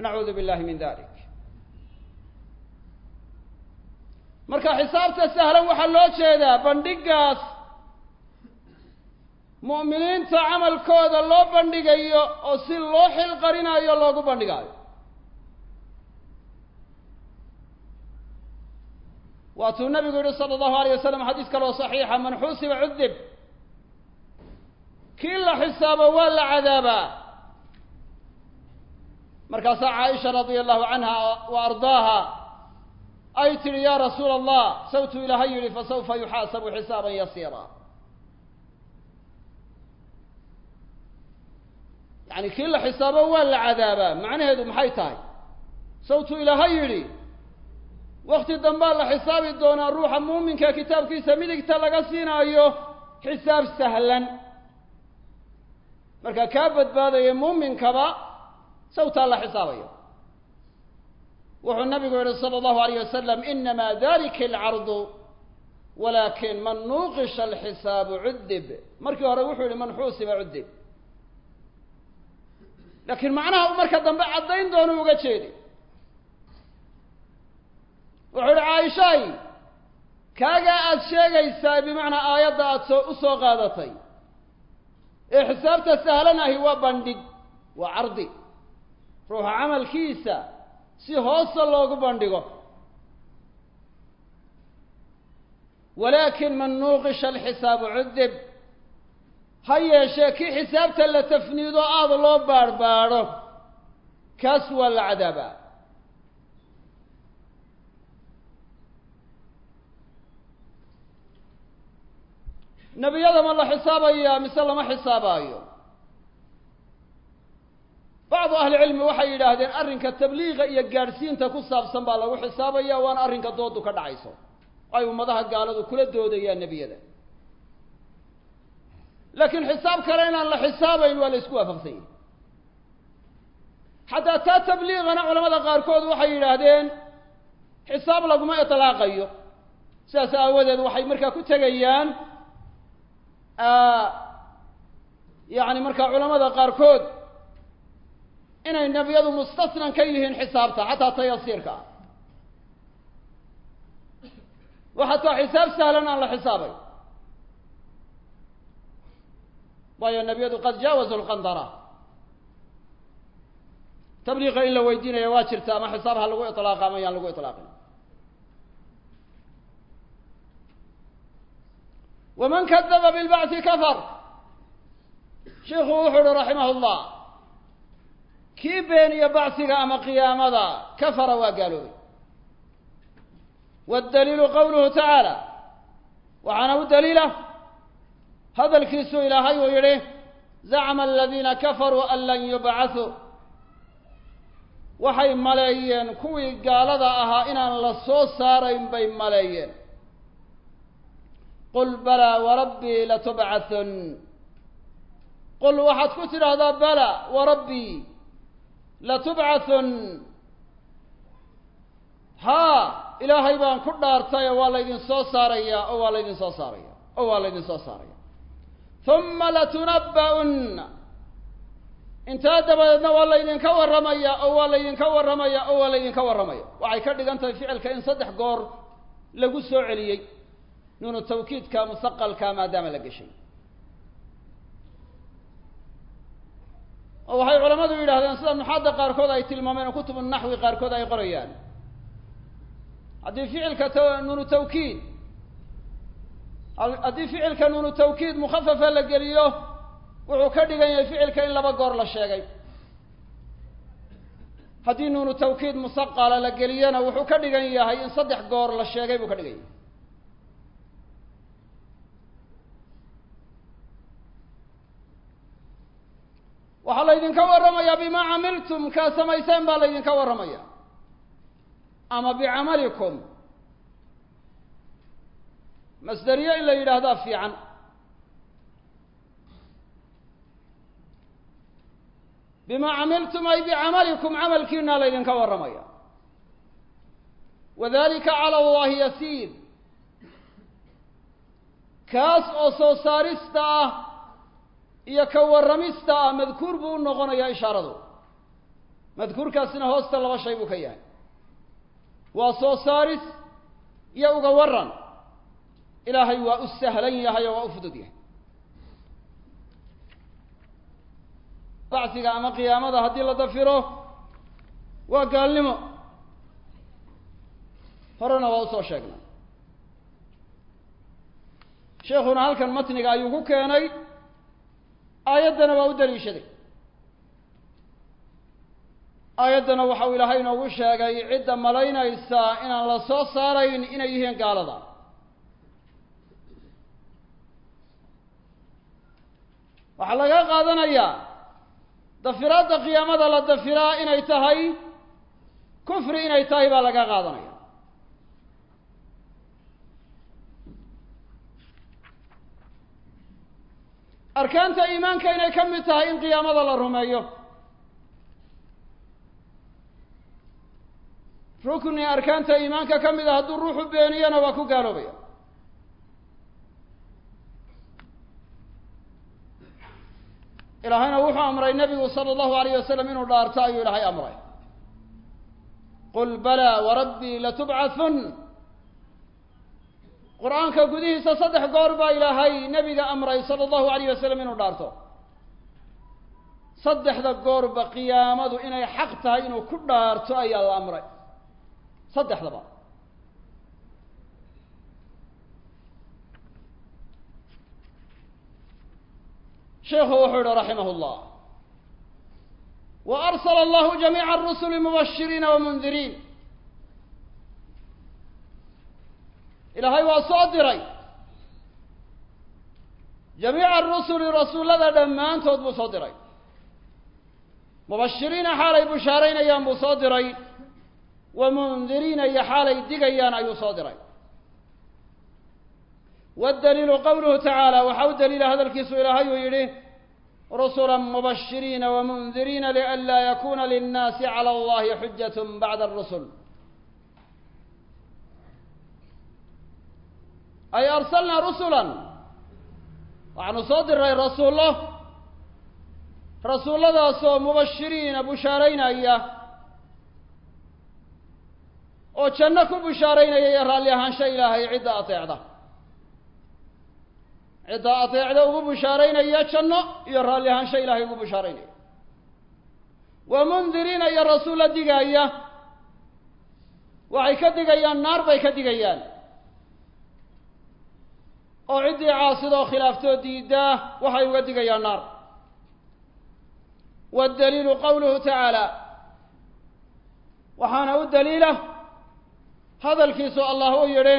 Nacuudu billahi min dalik marka xisaabta sahlan waxaa loo jeedaa bandhigaas mu'miniinta camalkooda loo bandhigayo oo si loo xil qarinayo loogu bandhigayo waatuu nabigu yihi sala allahu alayh wasalam xadiis kaloo saxiixa man xusiba cudib kii la xisaabo waa la cadaabaa. Markaasaa caaisha radia allahu canha wa ardaaha ay tidhi ya rasuula allah sawtuu ilaahay yihi fasawfa yuxaasabu xisaaban yasiira. Yani kii la xisaabo waa la cadaabaa macnaheedu maxay tahay? Sawtuu ilaahay yidhi wakti dambaa la xisaabi doonaa ruuxa muuminka kitaabkiisa midigta laga siinaayo xisaab sahlan. Marka kaa badbaadaya muuminkaba sawtaa la xisaabayo. Wuxuu nabigu yihi sala allahu alayh wasalam inama dalika alcardu walakin man nuuqisha alxisaabu cudib markii hore wuxuu yihi man xuusiba cudib laakiin macnaha u marka dambe caddayn doonu uga jeedi wuxuu yihi caaishaay kaagaa aada sheegaysaa bimacnaa aayadda aada soo u soo qaadatay. Ee xisaabta sahlan ahi waa bandhig waa cardi. Ruuxa camalkiisa si hoosa loogu bandhigo. Walaakin man nuuqisha alxisaabu cudib ha yeeshee kii xisaabta la tafniido aada loo baadhbaadho kaas waa la cadaabaa nebiyada ma la xisaabayaa mise lama xisaabaayo bacdu ahlicilmi waxay yidhaahdeen arrinka tabliiqa iyo gaadhsiinta ku saabsan baa lagu xisaabaya waana arrinka doodu ka dhacayso. Ay ummadaha gaaladu kula doodayaan nebiyada. Laakiin xisaab kale inaan la xisaabayn waa la isku waafaqsan yahi xataa taa tabliiqana culamada qaarkood waxay yidhaahdeen xisaab laguma itlaaqayo. Sidaas aawadeed waxay markaa ku tegayaan yacni markaa culamada qaarkood inay nebiyadu mustasnan ka yihiin xisaabta xataa tayasiirka. Ah wa xataa xisaab sahlan aan la xisaabay. Waayo nebiyadu qad jaawazu lqandara tabliiqa in la weydiinaya waa jirta ama xisaab ha lagu iطlaaqa ama yaan lagu iطlaaqin waman kadaba bilbacthi kafar sheikuu wuxuu uhi raximah llah kii beeniya bacsiga ama qiyaamada kafara waa gaaloobay waddaliilu qawluhu tacaala waxaana u daliila hadalkiisuu ilaahay uu yidhi zacma aladiina kafaruu an lan yubcathuu waxay maleeyeen kuwii gaalada ahaa inaan la soo saarayn bay maleeyeen qul balaa warabbii latubcathun qul waxaad ku tidhaahdaa bala warabbii latubcathun haa ilaahay baan ku dhaartay oo waa laydin soo saarayaa oo waa laydin soo saaraya oo waa laydin soo saaraya huma latunabba'unna intaa dabadeedna waa laydinka warramaya oo waa laydinka warramaya oo waa laydinka warramaya waxay ka dhigan tahay ficilka in saddex goor lagu soo celiyey nuunu tawkiidka musaqalka maadaama la geshay oo waxay culamadu yidhahdeen sida nuxaadda qaarkood ay tilmaameen oo kutubu naxwi qaarkood ay qorayaan. Haddii ficilka nuunu tawkiid haddii ficilka nuunu tawkiid mukhafafa la geliyo wuxuu ka dhigan yahay ficilka in laba goor la sheegay. Haddii nuunu tawkiid musaqala la geliyona wuxuu ka dhigan yahay in saddex goor la sheegay buu ka dhigan yahay waxaa laydinka warramayaa bimaa camiltum kaa samayseen baa laydinka warramaya. Ama bicamalikum masderiye in la yidhaahdaa fiican. Bimaa camiltum ay bicamalikum camalkiinaa laydinka warramaya. Wadalika cala allahi yasiir. Kaas oo soo saarista ah iyo ka warramista ah madkuur buu u noqonayaa ishaaradu. Madkuurkaasina hoosta laba shay buu ka yahay. Waa soo saaris iyo uga warran. Ilaahay waa u sahlan yahay oo waa u fudud yahay. Bacsiga ama qiyaamada haddii la dafiro waa gaalnimo. Horena waa u soo sheegnay sheekuna halkan matniga ayuu ku keenay aayaddana waa u daliishaday. aayaddana waxau ilaahay inoogu sheegay cidda malaynaysa inaan la soo saarayn inay yihiin gaalada. Waxaa laga qaadanayaa dafiraadda qiyaamada la dafiraa inay tahay kufri inay tahay baa laga qaadanaya arkaanta iimaanka inay ka mid tahay in qiyaamada la rumeeyo. Rukni arkaanta iimaanka ka mid a hadduu ruuxu beeniyana waa ku gaaloobaya. Ilaahayna wuxuu amray nebigu sala allahu alayh wasalam inuu dhaarto ayuu ilaahay amray. Qul balaa warabbii latubcathun qur'aanka gudihiisa saddex goor baa ilaahay nebiga amray sala allahu alayh wasalam inuu dhaarto. Saddexda goorba qiyaamadu inay xaq tahay inuu ku dhaarto ayaa la amray. Saddexdaba sheikhu wuxuu yihi raximah اllah wa arsala allahu jamiica arusuli mubashiriina wamundiriin ilaahay waa soo diray. Jamiica arusuli rasuullada dhammaantood buu soo diray. Mubashiriina xaalay bushaaraynayaan buu soo diray. Wa mundiriina iyo xaalay digayaan ayuu soo diray. Waddaliilu qowluhu tacaala waxaa u daliila hadalkiisu ilaahay uu yidhi rusula mubashiriina wamundiriina lianlaa yakuna linnaasi cala allahi xujat bacda arusul ay arsalnaa rusulan waxaanu soo diray rasuullo rasuulladaasoo mubashiriina bushaaraynaya oo janno ku bushaaraynaya iyo raalli ahaansho ilaahay cidda ateecda cidda ateecda ugu bushaaraynaya janno iyo raalli ahaansho ilaahay ugu bushaaraynaya wa mundiriina iyo rasuulla digaaya waxay ka digayaan naar bay ka digayaan oo ciddii caasidoo khilaaftoo diidaa waxay uga digayaan naar. Waddaliilu qowluhu tacaala waxaana u daliila hadalkiisu allah uu yidhi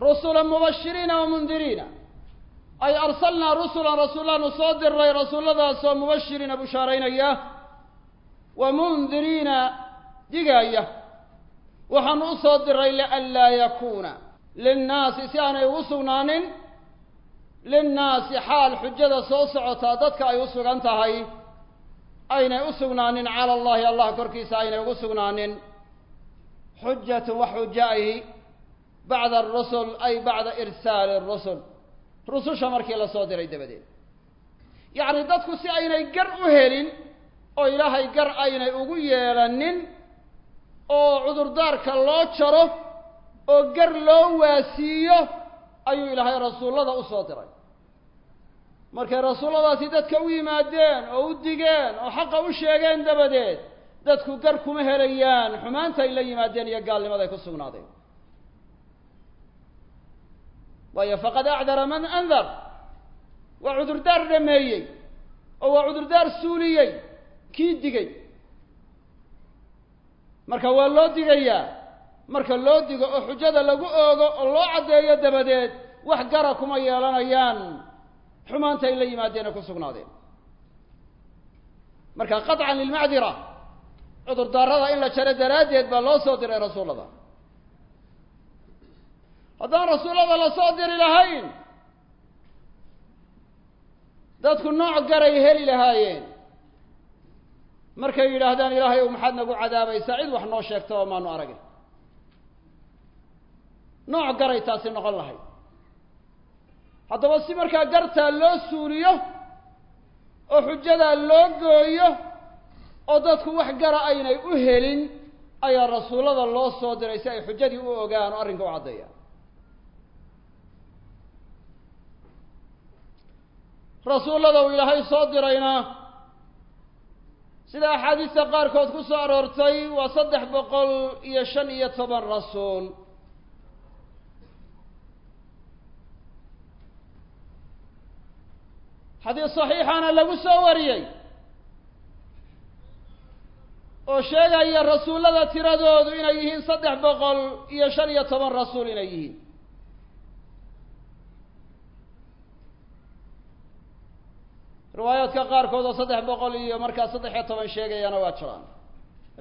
rusula mubashiriina wamundiriina ay arsalnaa rusulan rasuullaanu soo diray rasuulladaasoo mubashiriina bushaaraynaya. Wa mundiriina digaaya waxaanu u soo diray lianlaa yakuuna linnaasi si aanay ugu sugnaanin linnaasi xaal xujada soo socotaa dadka ay u sugan tahay aynay u sugnaanin cala allahi allah korkiisa aynay ugu sugnaanin. Xujatun wax xujo ahi bacda arusul ay bacda irsaali arusul rususha markii la soo diray dabadeed. Yacni dadku si aynay gar u helin oo ilaahay gar aynay ugu yeelanin oo cudurdaarka loo jaro oo gar loo waasiiyo ayuu ilaahay rasuullada u soo diray. Markay rasuulladaasi dadka u yimaadeen oo u digeen oo xaqa u sheegeen dabadeed dadku gar kuma helayaan xumaantay la yimaadeen iyo gaalnimaday ku sugnaadeen. Waayo faqad acdara man andar waa cudurdaar dhameeyey oo waa cudurdaar suuliyey kii digay? Marka waa loo digayaa marka loo digo oo xujada lagu oogo oo loo caddeeyo dabadeed wax gara kuma yeelanayaan. Xumaantay la yimaadeena ku sugnaadeen. Marka qaطcan lilmacdira cudurdaarada in la jaro daraaddeed baa loo soo diray rasuullada. Haddaan rasuullada la soo diri lahayn dadku nooc garay heli lahaayeen. Markay yidhaahdaan ilaahay ow maxaad nagu cadaabaysaa? Cid wax noo sheegta oo maanu aragin nooc garay taasi noqon lahayd. Haddaba si markaa gartaa loo suuliyo oo xujadaa loo gooyo oo dadku wax gara aynay u helin ayaa rasuullada loo soo diray si ay xujadii u ogaan oo arrinka u caddeeyaan rasuullada uu ilaahay soo dirayna sida axaadiista qaarkood ku soo aroortay waa saddex boqol iyo shan iyo toban rasuul xadiis saxiixana lagu soo wariyey oo sheegaya rasuullada tiradoodu inay yihiin saddex boqol iyo shan iyo toban rasuul inay yihiin. Riwaayaadka qaarkood oo saddex boqol iyo markaa saddex iyo toban sheegayana waa jiraan.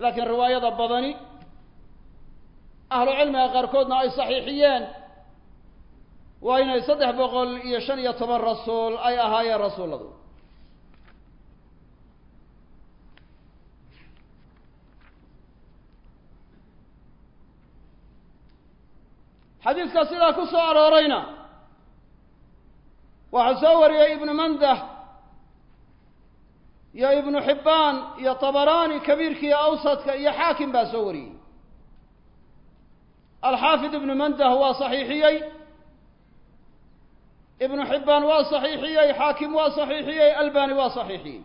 Laakiin riwaayada badani ahlu cilmiga qaarkoodna ay saxiixiyeen waa inay saddex boqol iyo shan iyo toban rasuul ay ahaayeen rasuulladu. Xadiidka sidaa ku soo aroorayna waxaa soo wariyey ibnu mandah iyo ibnu xibbaan iyo tabaraani kabiirka awsadka iyo xaakim baa soo wariyey. Alxaafid ibnu mandah waa saxiixiyey ibnu xibbaan waa saxiixiyey xaakim waa saxiixiyey albani waa saxiixiyey.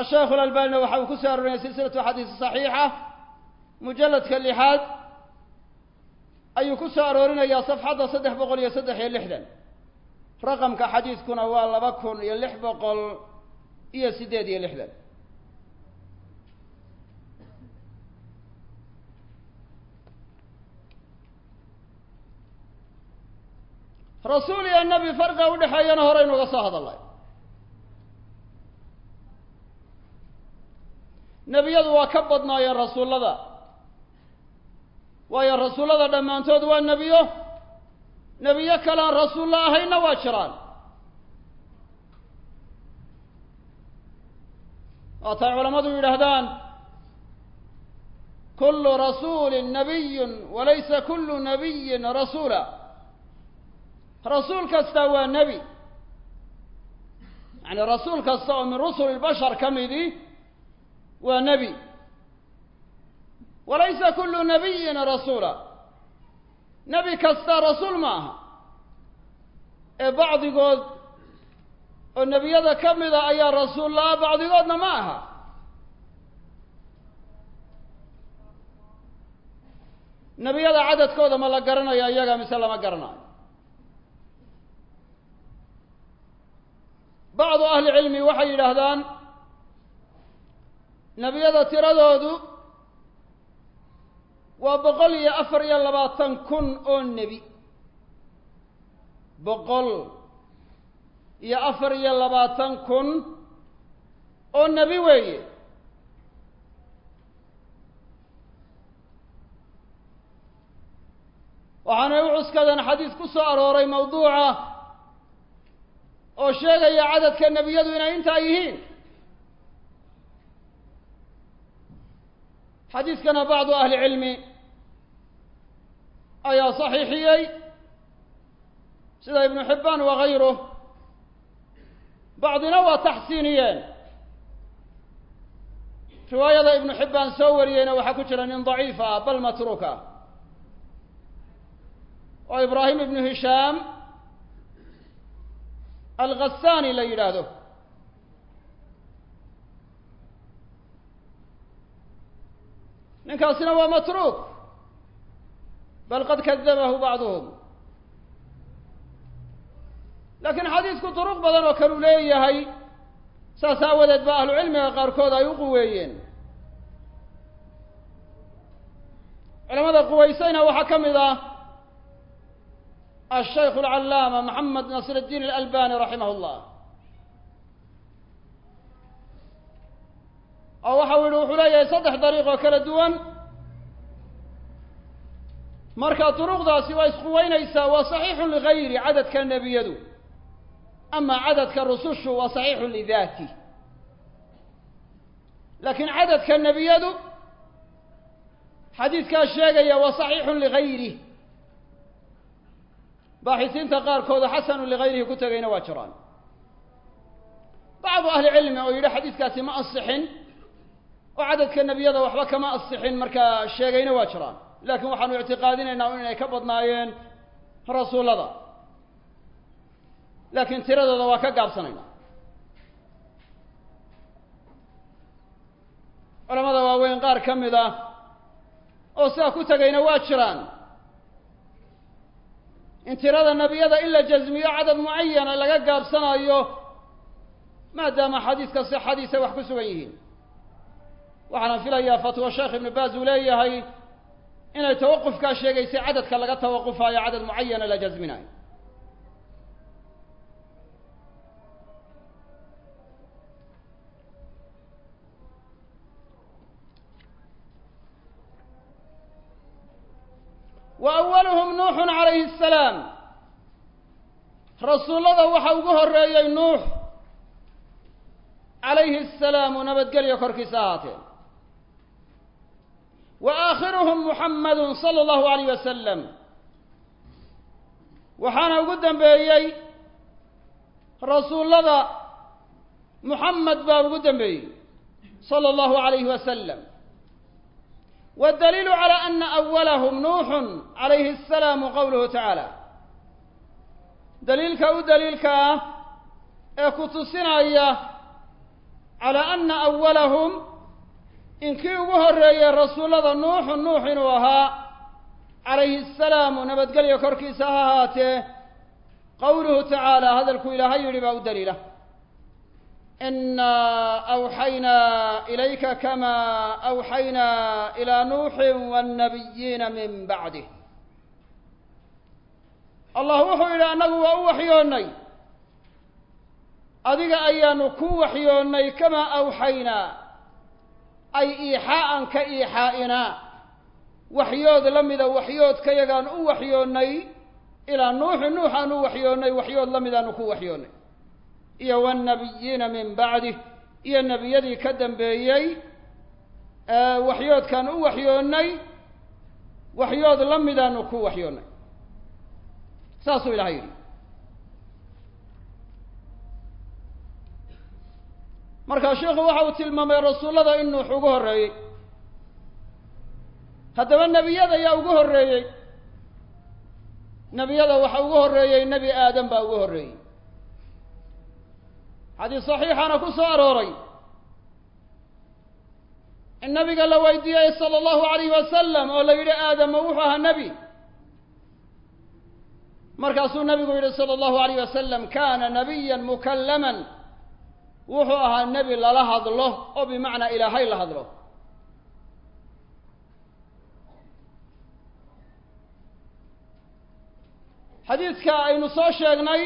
Asheekhu lalbanina waxa uu ku soo arorinaya silsilatu xadiisi saxiixa mujalladka lixaad ayuu ku soo aroorinayaa safxadda saddex boqol iyo saddex iyo lixdan. Raqamka xadiidkuna waa laba kun iyo lix boqol iyo siddeed iyo lixdan rasuul iyo nebi farqiga udhexeeyana horeynu uga soo hadalnay nebiyadu waa ka badnaayeen rasuullada. Waayo rasuullada dhammaantood waa nebiyo. Nebiyo kalean rasuullo ahayna waa jiraan. Waatay culammadu yidhaahdaan kullu rasuulin nabiyun walaysa kullu nabiyin rasuula rasuul kasta waa nebi yacni rasuul kasta oo min rusuli lbashar ka midi waa nebi walaysa kullu nabiyin rasuula nebi kasta rasuul ma aha ee bacdigood oo nebiyada ka mida ayaa rasuul la-a bacdigoodna ma aha nebiyada cadadkooda ma la garanayo iyaga mise lama garanayo bacdu ahli cilmi waxay yidhaahdaan nebiyada tiradoodu waa boqol iyo afar iyo labaatan kun oo nebi. Boqol iyo afar iyo labaatan kun oo nebi weeye. Waxaanay u cuskadeen xadiis ku soo arooray mawduuca oo sheegaya cadadka nebiyadu inay intaa yihiin. Xadiiskana bacdu ahli cilmi ayaa saxiixiyey. Sida ibnu xibbaan wa gayruh bacdina waa taxsiiniyeen. Riwaayada ibnu xibbaan soo wariyeyna waxaa ku jira nin daciif ah bal matruuka oo ibraahim ibnu hishaam alghassaani la yidhaahdo. Ninkaasina waa matruuk. Bal qad kadabahu bacduhum. Laakiin xadiisku duruq badan oo kaleu leeyahay saas aawadeed ba ahlu cilmiga qaarkood ay u quweeyeen. Culamada quwaysayna waxaa ka mid ah الشhيkh العلاmة محamed نaصir الdin الأlbani raximah الlah oo waxau yihi wuxuu leeyahay saddex dariiq oo kala duwan marka duruqdaasi waa isquweynaysaa waa صaxiixu ligayri cadadka nebiyadu ama cadadka rusushu waa صaxiixu lidati lakin cadadka nebiyadu xadiidkaa sheegaya waa صaxiixu ligayri baaxisiinta qaarkooda xasanu ligayrihi ku tegayna waa jiraan. Bacdu ahli cilmi oo yidhi xadiiskaasi ma asixin oo cadadka nebiyada waxba kama asixin markaa sheegayna waa jiraan. Laakiin waxaanu ictiqaadinaynaa inay ka badnaayeen rasuullada. Laakiin tiradooda waa ka gaabsanayna. Culamada waaweyn qaar ka mid ah oo sidaa ku tegayna waa jiraan in tirada nebiyada in la jasmiyo cadad mucayana laga gaabsanayo maadaama xadiiska sixadiisa wax ku sugan yihiin. Waxaana filayaa fatwa sheekh ibnu baaz uu leeyahay inay tawaqufkaa sheegaysay cadadka laga tawaqufayo cadad mucayana la jasminayo wa awaluhum nuuxun calayhi asalaam rasuullada waxa ugu horreeyey nuux calayhi asalaamu nabadgelyo korkiisa ahaatee wa aakhiruhum muxammadu sala allahu alayh wasalam waxaana ugu dambeeyey rasuullada muxamed baa ugu dambeeyey sala allahu alayhi wasalam waddaliilu calaa ana awalahum nuuxun calayhi asalaamu qowluhu tacaala daliilka u daliilka ah ee ku tusinaya calaa ana awalahum in kii ugu horreeyey rasuullada nuuxu nuux inuu ahaa calayhi asalaamu nabadgelya korkiisa ha ahaatee qowluhu tacaala hadalku ilaahay inaa awxaynaa ilayka kamaa awxaynaa ilaa nuuxin waannabiyiina min bacdih allah wuxuu yidhi annagu waa u waxyoonnay adiga ayaanu ku waxyoonnay kamaa awxaynaa ay iixaa'an ka iixaa'inaa waxyood la mida waxyoodkayagaan u waxyoonnay ilaa nuuxi nuux aan u waxyoonnay waxyood la midaanu ku waxyoonnay iyo waannabiyiina min bacdih iyo nebiyadii ka dambeeyey waxyoodkaan u waxyoonnay waxyood la midaanu ku waxyoonnay. Saasuu ilahay yidhi. Markaa sheikhu waxa uu tilmaamay rasuullada in nuux ugu horreeyey. Haddaba nebiyada yaa ugu horreeyey. Nebiyada waxa ugu horreeyey nebi aadam baa ugu horreeyey xadiis saxiixana ku soo arooray in nabiga la weydiiyey sala allahu alayh wasalam oo la yidhi aadama wuxuu ahaa nebi markaasuu nabigu yidhi sala allahu alayh wasalam kana nabiyan mukallaman. Wuxuu ahaa nebi lala hadlo oo bimacnaa ilaahay la hadlo. Xadiidka aynu soo sheegnay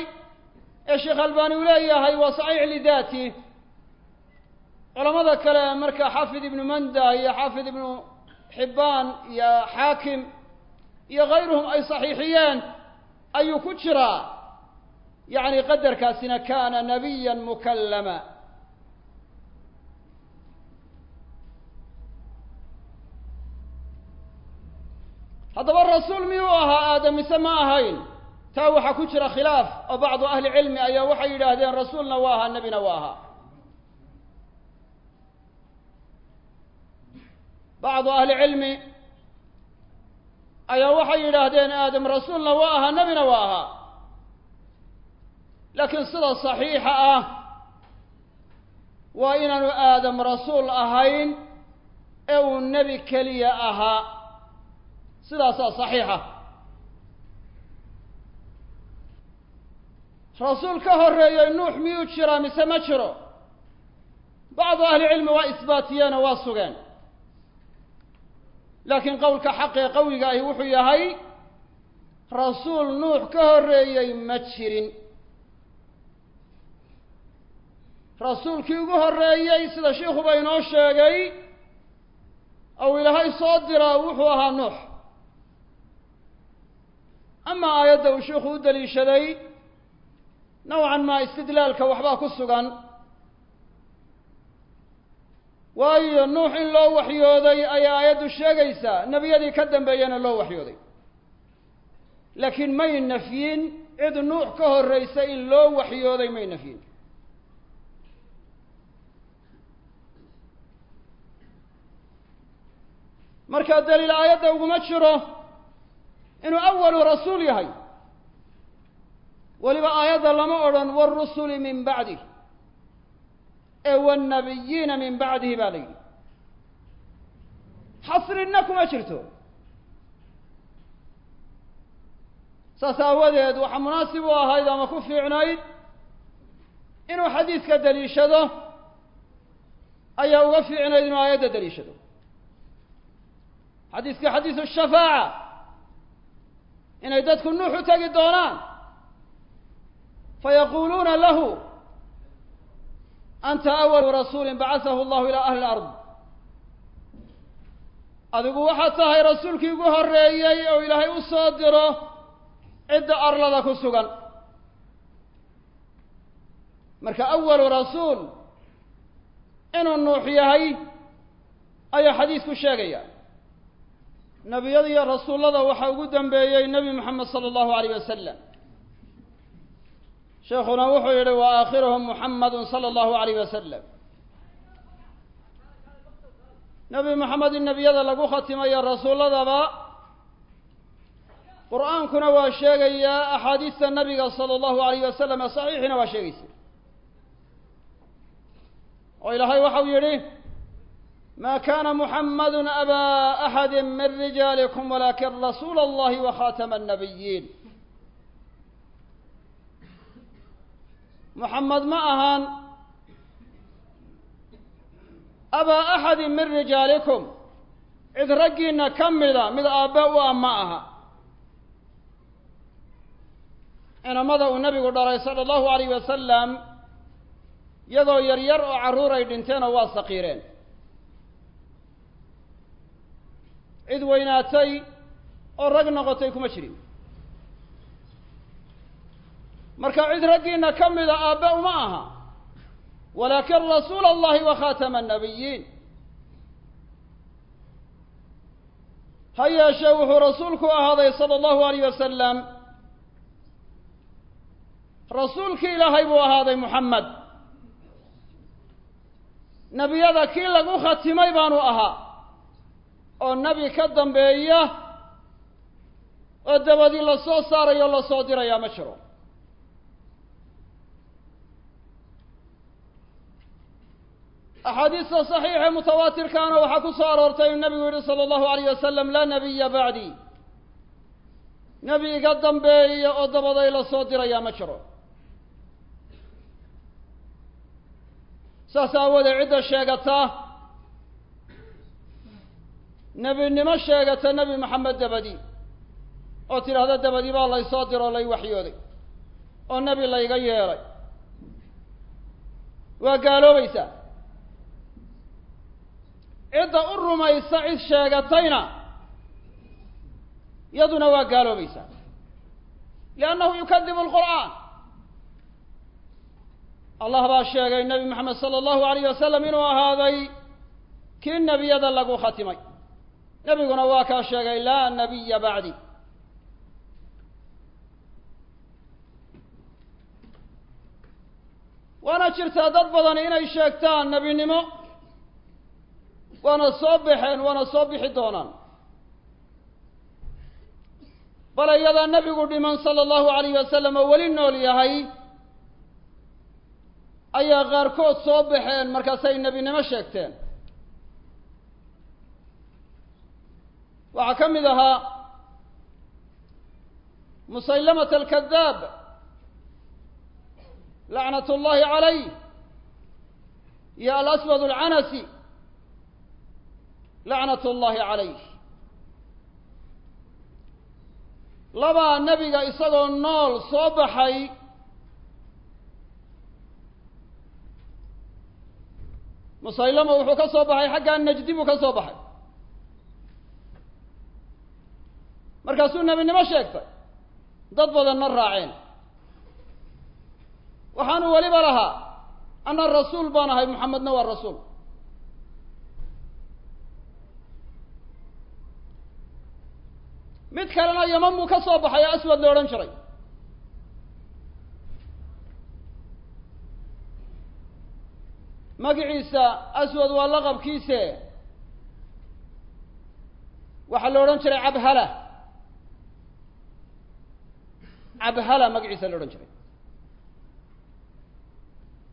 ee sheekh albani uu leeyahay waa saxiix lidaati. Culamada kale marka xaafid ibnu manda iyo xaafid ibnu xibbaan iyo xaakim iyo kayruhum ay saxiixiyeen ayuu ku jiraa. Yacni qadarkaasina kana nabiya mukallama. Haddaba rasuul miyuu ahaa? Aadam mise ma ahayn taa waxaa ku jira khilaaf oo bacdu ahli cilmi ayaa waxay yidhaahdeen rasuulna waa ahaa nebina waa ahaa. Bacdu ahli cilmi ayaa waxay yidhaahdeen aadam rasuulna waa ahaa nebina waa ahaa. Laakiin sida saxiixa ah waa inaanu aadam rasuul ahayn ee uu nebi keliya ahaa. Sidaasaa saxiixa rasuul ka horreeyey nuux miyuu jiraa mise ma jiro? Bacdu ahli cilmi waa isbaatiyeen oo waa sugeen. Laakiin qowlka xaqee qawiga ahi wuxuu yahay rasuul nuux ka horreeyey ma jirin. Rasuulkii ugu horreeyey sida shiikuba inoo sheegay ou ilaahay soo diraa wuxuu ahaa nuux. Ama aayadda uu shiikhu u daliishaday nowcan maa istidlaalka waxbaa ku sugan waayo nuux in loo waxyooday ayaa aayaddu sheegaysaa nebiyadii ka dambeeyana loo waxyooday laakiin may nafyin cid nuux ka horraysa in loo waxyooday may nafyin markaa daliil aayadda uguma jiro inuu awalu rasuul yahay weliba aayadda lama odhan wاrusuli min bacdih ee wالnabiyiina min bacdihi baa la yidhi xasrinna kuma jirto saas aawadeed waxaa munaasib u ahayd ama ku fiicnayd inuu xadiidka daliishado ayaa uga fiicnayd inuu aayadda daliishado xadiiska xadiisu shafaaca inay dadku nuux u tegi doonaan fayaquuluuna lahu anta awalu rasuulin bacasahu allahu ilaa ahli lard adigu waxaad tahay rasuulkii ugu horreeyey oo ilaahay u soo diro cidda arlada ku sugan marka awalu rasuul inuu nuux yahay ayaa xadiisku sheegaya nebiyada iyo rasuullada waxaa ugu dambeeyey nebi moxamed sala allahu alayh wasalam sheekhuna wuxuu yidhi wa aakhiruhum muxamadu sala allahu alayh wasalam nebi moxamed in nebiyada lagu khatimayo rasuulladaba qur'aankuna waa sheegayaa axaadiista nabiga sala allahu alayh wasalam ee saxiixina waa sheegaysa. Oo ilaahay waxau yidhi ma kana muxamadu abaa axadi min rijaalikum walakin rasuula allahi wa khatama annabiyiin muxamed ma ahaan abaa axadi min rijaalikum. Cid raggiina ka mida mid aabbe u ah ma aha. Inamada uu nabigu dhalay sala allahu alayh wasalam iyadoo yaryar oo carruur ay dhinteen oo waa saqiireen. Cid weynaatay oo rag noqotay kuma jirin marka cid raggiina ka mida aabbe uma aha. Walaakin rasuula allahi wa khaatama annabiyiin ha yeeshee wuxuu rasuulku ahaaday sala allahu alayh wasalam rasuulkii ilaahay buu ahaaday muxamed nebiyada kii lagu khatimay baanu ahaa. Oo nebi ka dambeeya oo dabadii la soo saarayo o la soo dirayaa ma jiro axaadiista saxiixa mutawaatirkaana waxaa ku soo aroortay inuu nabigu yihi sala allahu alayh wasalam laa nabiya bacdi nebi iga dambeeya oo dabaday la soo dirayaa ma jiro saas aawoodee cidda sheegata nebinimo sheegata nebi maxamed dabadi oo tidhaahda dabadi baa laysoo diro lay waxyooday oo nebi layga yeelay waa gaaloobaysaa cidda u rumaysa cid sheegatayna yaduna waa gaaloobaysaa. liannahu yukadibu alqur'aan allah baa sheegay nebi maxamed sala allahu alayh wasalam inuu ahaaday kii nebiyada lagu khatimay nebiguna waa kaa sheegay laa nabiya bacdi waana jirtaa dad badan inay sheegtaan nebinimo waana soo baxeen waana soo bixi doonaan. Bale iyadaa nebigu dhiman sala allahu alayh wasalam oo weli nool yahay ayaa qaarkood soo baxeen markaasay nebinimo sheegteen. Waxaa ka mid ahaa musaylamata alkadaab lacnat ullahi calayh iyo alaswad alcanasi lacnat ullahi calayh labaa nebiga isagoo nool soo baxay. Musaylama wuxuu ka soo baxay xaggaa najdi buu ka soo baxay. Markaasuu nebinimo sheegtay dad badanna raaceen. Waxaanu weliba lahaa ana rasuul baan ahay muxamedna waa rasuul mid kalena yaman buu ka soo baxay oo aswad la odhan jiray. Magaciisa aswad waa laqabkiise. Waxaa la odhan jiray cabhala cabhala magaciisa la odhan jiray.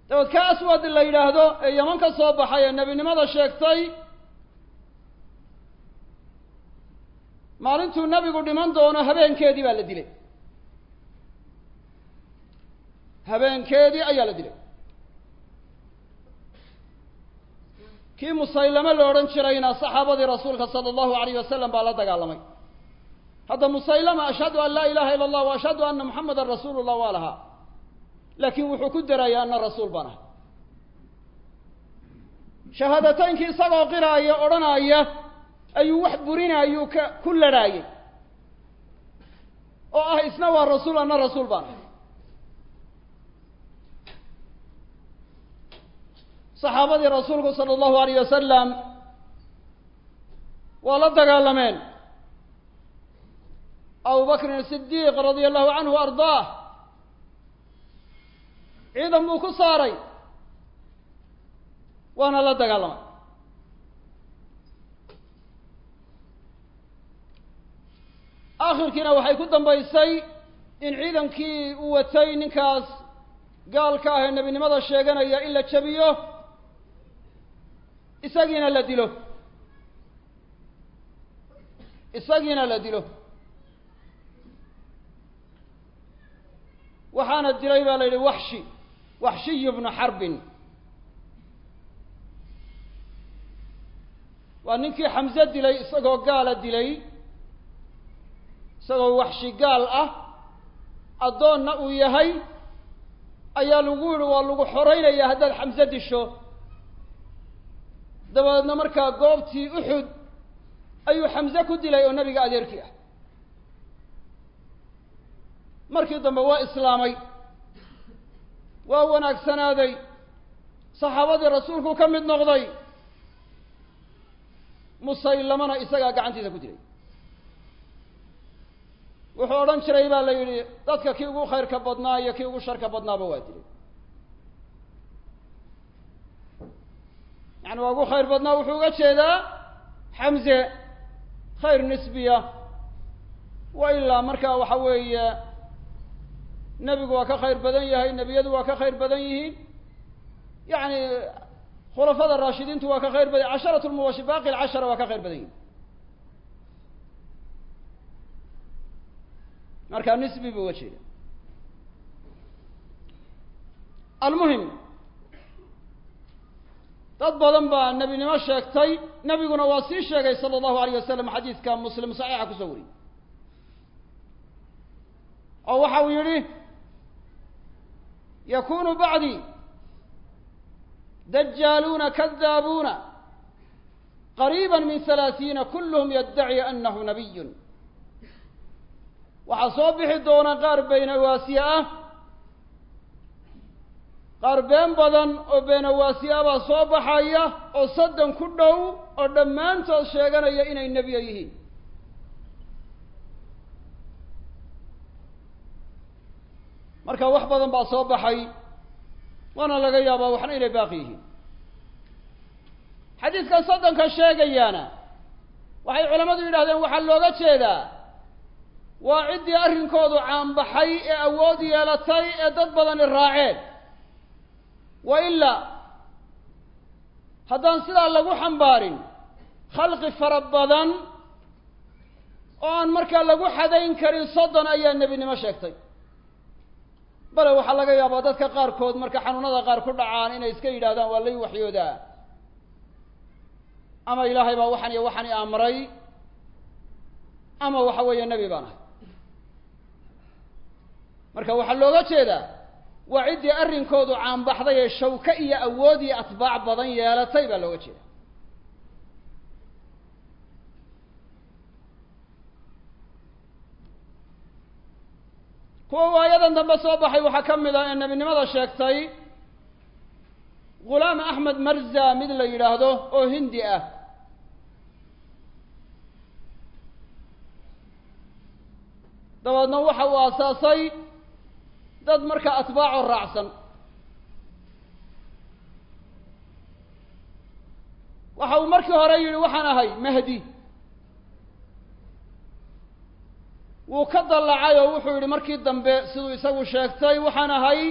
Dabeed ka aswad la yidhaahdo ee yaman ka soo baxay ee nebinimada sheegtay maalintuu nebigu dhiman doono habeenkeedii baa la dilay. Habeenkeedii ayaa la dilay. Kii musaylame la odhan jirayna saxaabadii rasuulka sala allahu alayh wasalam baa la dagaalamay. Hadda musaylama ashhadu an laa ilaha ila allah wa ashhadu ana muxamadan rasuulu waa lahaa. Laakiin wuxuu ku daraya ana rasuul baan ahay. Shahaadateynkii isagoo qiraaya odhanaya ayuu wax burinaayuu ka ku ladhaayay oo ah isna waa rasuul ana rasuul baan saxaabadii rasuulku sala allahu alayh wasalam waa la dagaalameen. Abu bakrin sidiiq radia allahu canhu ardaah ciidan buu ku saaray waana la dagaalamay aakhirkiina waxay ku dambaysay in ciidankii uu watay ninkaas gaalka ah ee nebinimada sheeganaya in la jabiyo isagiina la dilo. Isagiina la dilo. Waxaana dilay baa la yidhi waxshi waxshiyu bnu xarbin waa ninkii xamse dilay isagoo gaala dilay isagoo waxshi gaal ah addoonna uu yahay ayaa lagu yihi waa lagu xoreynaya haddaad xamse disho. Dabadeedna markaa goobtii uxud ayuu xamse ku dilay oo nebiga adeerkii ah. Markii dambe waa islaamay waa wanaagsanaaday saxaabadii rasuulku ka mid noqday musaylamana isagaa gacantiisa ku dilay wuxuu odhan jiray baa la yidhi dadka kii ugu khayrka badnaa iyo kii ugu sharka badnaaba waa dilay. Yani waa ugu khayr badnaa wuxuu uga jeedaa xamze khayr nisbiya. Wa ilaa markaa waxa weeye nebigu waa ka khayr badan yahay nebiyadu waa ka khayr badan yihiin. Yani khulafada raashidiintu waa ka khayr badan casharat lmubashi baaqi alcashara waa ka khayr badan yihiin markaa nisbi buu uga jeeda almuhim dad badan baa nebinimo sheegtay nebiguna waa sii sheegay sala allahu alayh wasalam xadiiska muslim saxiixa ku soo wariyey. Oo waxa uu yidhi yakunu bacdii dajaaluuna kadaabuuna qariiba min halaasiina kulluhum yaddaci anahu nabiyun waxaa soo bixi doona qaar beenawaasiye ah. Qaar been badan oo beenawaasiye ah baa soo baxaya oo soddon ku dhow oo dhammaantood sheeganaya inay nebiya yihiin. Marka wax badan baa soo baxay waana laga yaabaa waxna inay baaqi yihiin. Xadiidkan soddonka sheegayaana waxay culammadu yidhahdeen waxaa looga jeedaa waa ciddii arrinkoodu caanbaxay ee awood yeelatay ee dad badani raaceen. Wa ilaa haddaan sidaa lagu xambaarin khalqi fara badan oo aan markaa lagu xadayn karin soddon ayaa nebinimo sheegtay. Bale waxaa laga yaabaa dadka qaarkood marka xanuunada qaar ku dhacaan inay iska yidhahdaan waa lay waxyoodaa. Ama ilaahay baa waxan iyo waxani amray ama waxa weeye nebi baan ahay marka waxaa looga jeedaa waa ciddii arrinkoodu caanbaxday ee shawke iyo awood iyo atbaac badan yeelatay baa looga jeeda. Kuwa waayadan dambe soo baxay waxaa ka mid ah ee nebinimada sheegtay ghulaam axmed marza mid la yidhaahdo oo hindi ah. Dabeedna waxa uu aasaasay dad markaa atbaacoo raacsan waxa uu markii hore yidhi waxaan ahay mahdi. Wuu ka dallacay oo wuxuu yidhi markii dambe siduu isagu sheegtay waxaan ahay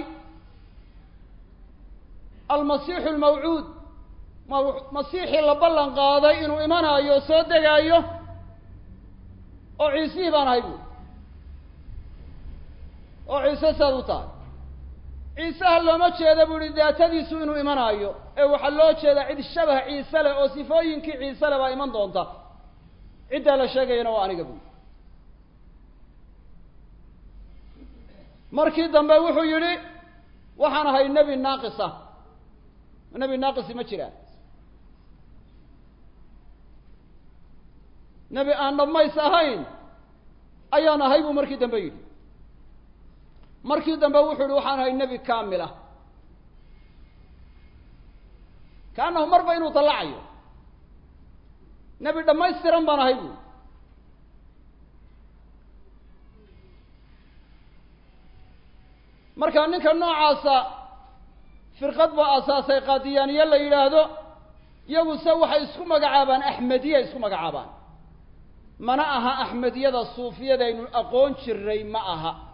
almasiixu almawcuud ma masiixii la ballan qaaday inuu imanaayo soo degaayo oo ciisihii baan ahay buui oo ciise saad u tahay. Ciiseha looma jeeda bu ihi daatadiisu inuu imanaayo. Ee waxaa loo jeedaa cid shabah ciise leh oo sifooyinkii ciise leh baa iman doonta. Ciddaa la sheegayana waa aniga buui markii dambe wuxuu yidhi waxaan ahay nebi naaqis ah nebi naaqisi ma jiraa nebi aan dhammays ahayn ayaan ahay buu markii dambe yidhi markii dambe wuxuu yihi waxaan ahay nebi kamila ah. kaanahu marba inuu dallacayo nebi dhammaystiran baan ahay buui marka ninka noocaasa firqad baa asaasay qaadiyaaniye la yidhaahdo iyagu se waxay isku magacaabaan axmediya isku magacaabaan. Mana aha axmediyada suufiyada aynu aqoon jiray ma aha.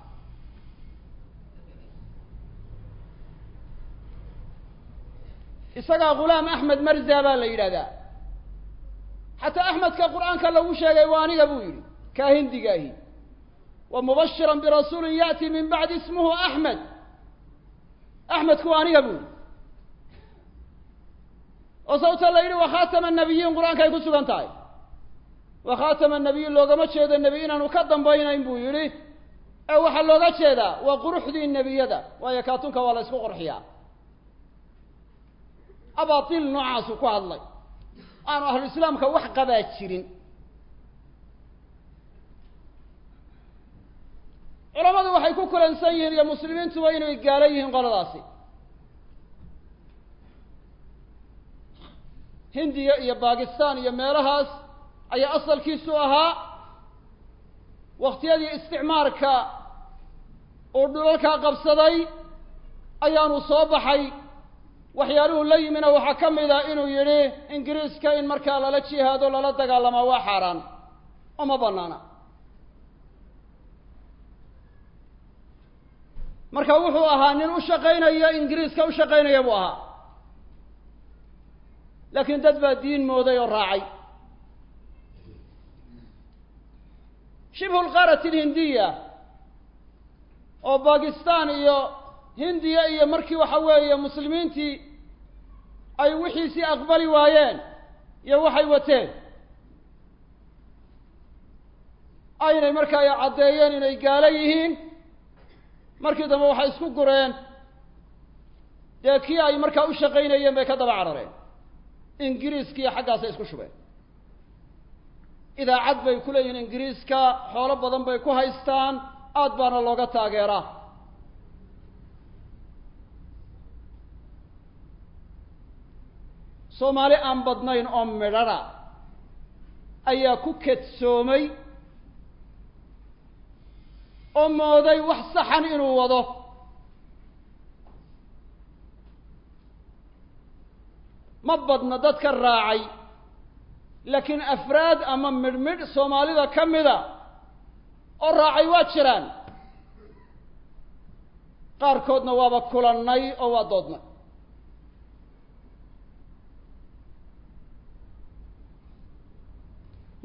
Isagaa ghulaam axmed marza baa la yidhahdaa. Xataa axmedka qur'aanka lagu sheegay waa aniga buu yidhi kaa hindigaahi. Wa mubashiran birasuulin ya'ti min bacdi ismuhu axmed. Axmedku waa aniga buu yidhi. Oo sababta la yidhi wakhaatama nabiyiin qur'aanka ay ku sugan tahay. Wakhaatama nabiyiin loogama jeedo nebi inaanu ka dambaynayn buu yidhi. Ee waxaa looga jeedaa waa quruxdii nebiyada. Waayo kaatunka waa la isku qurxiyaa abaatil noocaasuu ku hadlay. Aanu ahlu islaamka wax qabaa jirin. Culammadu waxay ku kulansan yihiin iyo muslimiintuba inay gaalo yihiin qoladaasi. Hindiya iyo bakistan iyo meelahaas ayaa asalkiisu ahaa waktiyadii isticmaarka uu dhulalkaa qabsaday ayaanu soo baxay waxyaaluhu la yimina waxaa ka mid a inuu yidhi ingiriiska in markaa lala jihaado lala dagaalamaa waa xaaraan uma banaana marka wuxuu ahaa nin u shaqaynaya ingiriiska u shaqaynaya buu ahaa. Laakiin dad baa diin mooday oo raacay. Shibhu lqaarati alhindiya oo bakistan iyo hindiya iyo markii waxa weeye muslimiintii ay wixiisii aqbali waayeen iyo waxay wateen. Aynay markaa caddeeyeen inay gaalo yihiin markii dambe waxay isku gureen. Dee kii ay markaa u shaqaynayeen bay ka daba carareen. Ingiriiskiiyo xaggaasay isku shubeen. Idaacad bay ku leeyihiin ingiriiska xoolo badan bay ku haystaan aad baana looga taageeraa soomaali aan badnayn oo midhana ayaa ku kedsoomay oo mooday wax saxan inuu wado. Ma badna dadka raacay laakiin afraad ama midhmidh soomaalida ka mida oo raacay waa jiraan. Qaarkoodna waaba kulannay oo waa doodnay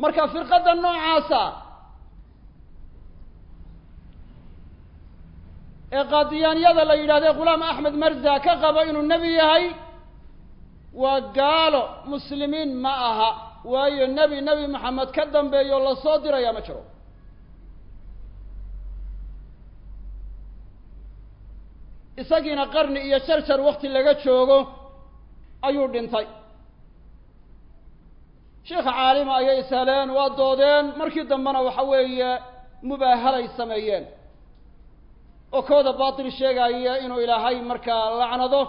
marka firqadda noocaasa ee qaadiyaaniyada la yidhahde ghulaam axmed marza ka qabo inuu nebi yahay waa gaalo muslimiin ma aha waayo nebi nebi maxamed ka dambeeyo la soo diraya ma jiro. Isagiina qarni iyo jar wakti laga joogo ayuu dhintay sheikha caalima ayay isheleen waa doodeen. Markii dambena waxa weeye mubaahalay sameeyeen. Oo kooda baatil sheegaya inuu ilaahay markaa lacnado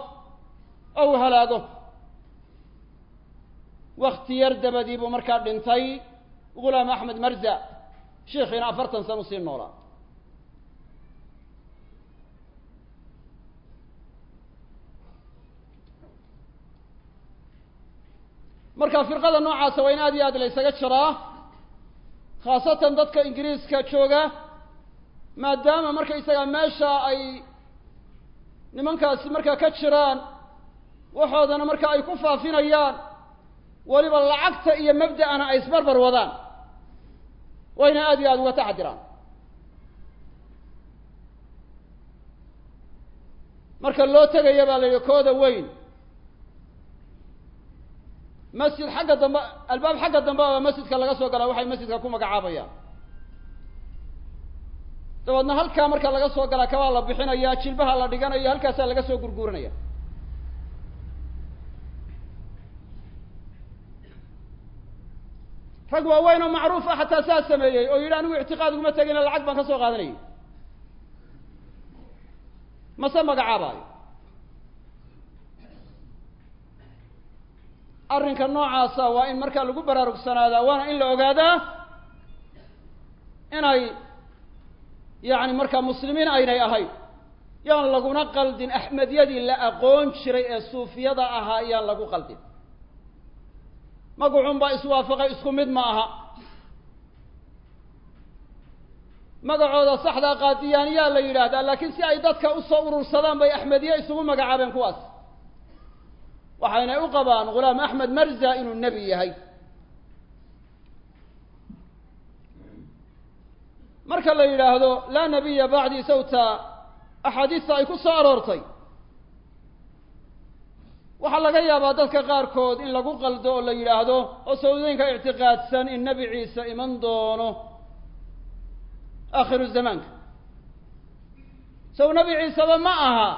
oo u halaago wakti yar dabadii buu markaa dhintay ghulaam axmed marza sheikhiina afartan sano sii noolaa marka firqada noocaasa waa in aad iyo aad la ysaga jiraa. Khaasatan dadka ingiriiska jooga maadaama markaysaga meesha ay nimankaasi markaa ka jiraan waxoodana marka ay ku faafinayaan weliba lacagta iyo mabda'ana ay isbarbar wadaan. Waa ina aad iyo aada uga taxadiraan marka loo tegaya baa la yidhi kooda weyn masjid xagga dambe albaab xagga dambe aba masjidka laga soo galaa waxay masjidka ku magacaabayaan dabeedna halkaa marka laga soo galaa kabaa la bixinaya jilbaha la dhiganaya halkaasaa laga soo gurguuranaya. Rag waaweyn oo macruuf ah xataa saa sameeyey oo yidhi anigu ictiqaad uguma tegina lacag baan ka soo qaadanayay mase magacaabaayo arrinka noocaasa waa in markaa lagu baraarugsanaada waana in la ogaadaa inay yacni markaa muslimiin aynay ahayn. Yaan laguna qaldin axmedyadii la aqoon jiray ee suufiyada ahaa yaan lagu qaldin. Magacunbaa iswaafaqay isku mid ma aha. Magacooda saxdaa qaadiyaaniyaa la yidhaahdaa laakiin si ay dadka u soo urursadaan bay axmediye isugu magacaabeen kuwaas waxaynay u qabaan ghulaam axmed marza inuu nebi yahay. Marka la yidhaahdo laa nabiya bacdi sawta axaadiista ay ku soo aroortay. Waxaa laga yaabaa dadka qaarkood in lagu qaldo oo la yidhaahdo oo sawdooyinka ictiqaadsan in nebi ciise iman doono aakhiru zamaanka. Sow nebi ciiseba ma aha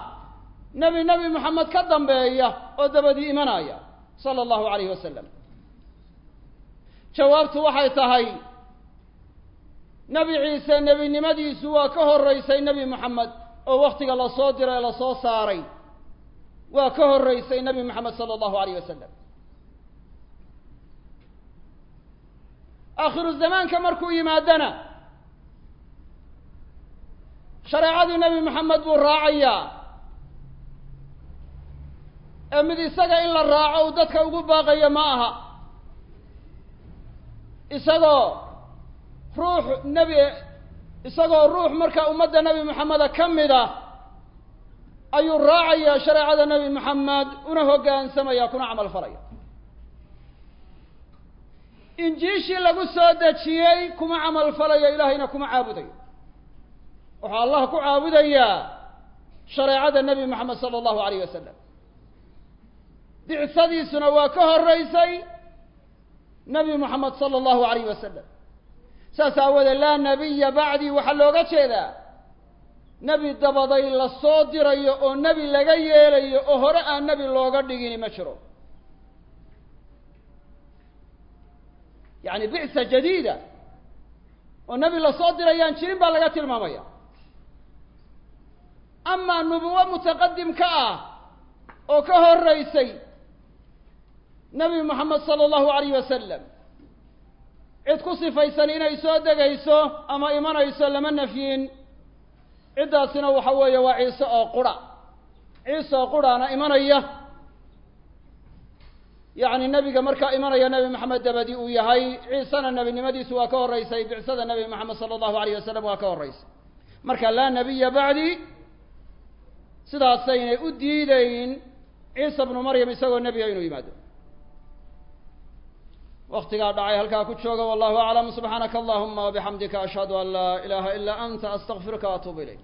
nebi nebi moxamed ka dambeeya oo dabadii imanaya sala allahu alayhi wasalam jawaabtu waxay tahay nebi ciise nebinimadiisu waa ka horreysay nebi moxamed oo waktiga la soo diray ee la soo saaray. Waa ka horreysay nebi moxamed sala allahu alayh wasalam aakhiru zamaanka markuu yimaadana shareecadii nebi moxamed buu raacayaa ee mid isaga in la raaco uu dadka ugu baaqayo ma aha. Isagoo ruux nebi isagoo ruux marka ummadda nebi moxameda ka mid ah ayuu raacayaa shareecada nebi moxamed una hoggaansamaya kuna camal falaya injiishii lagu soo dejiyey kuma camal falayo ilaahayna kuma caabudayo. Wuxuu allah ku caabudayaa shareecada nebi moxamed sala allahu alayh wasalam bicsadiisuna waa ka horreysay nebi moxamed sala allahu alayh wasalam saas aawoodee laa nabiya bacdii waxaa looga jeedaa nebi dabaday la soo dirayo oo nebi laga yeelayo oo hore aan nebi looga dhigini ma jiro. Yacni bicsa jadiida oo nebi la soo dirayaan jirin baa laga tilmaamaya. Amaa nubuwo mutaqadim ka ah oo ka horreysay nebi moxamed sala allahu alayh wasalam cid ku sifaysan inay soo degayso ama imanayso lama nafyin. Ciddaasina waxa weeye waa ciise oo qura. Ciise oo quraana imanaya. Yacni nebiga markaa imanaya nebi moxamed dabadi uu yahay. Ciisena nebinimadiisu waa ka horreysay bicsada nebi moxamed sala allahu alayh wasalam waa ka horreysay marka laa nabiya bacdi. Sidaasaynay u diideyn ciisa bnu maryam isagoo nebiga inuu yimaado waktigaa dhacay halkaa ku jooga wallahu aclam subxaanaka allahuma wabixamdika ashhadu an laa ilaha ila anta astaqfiruka waatuubu ilayk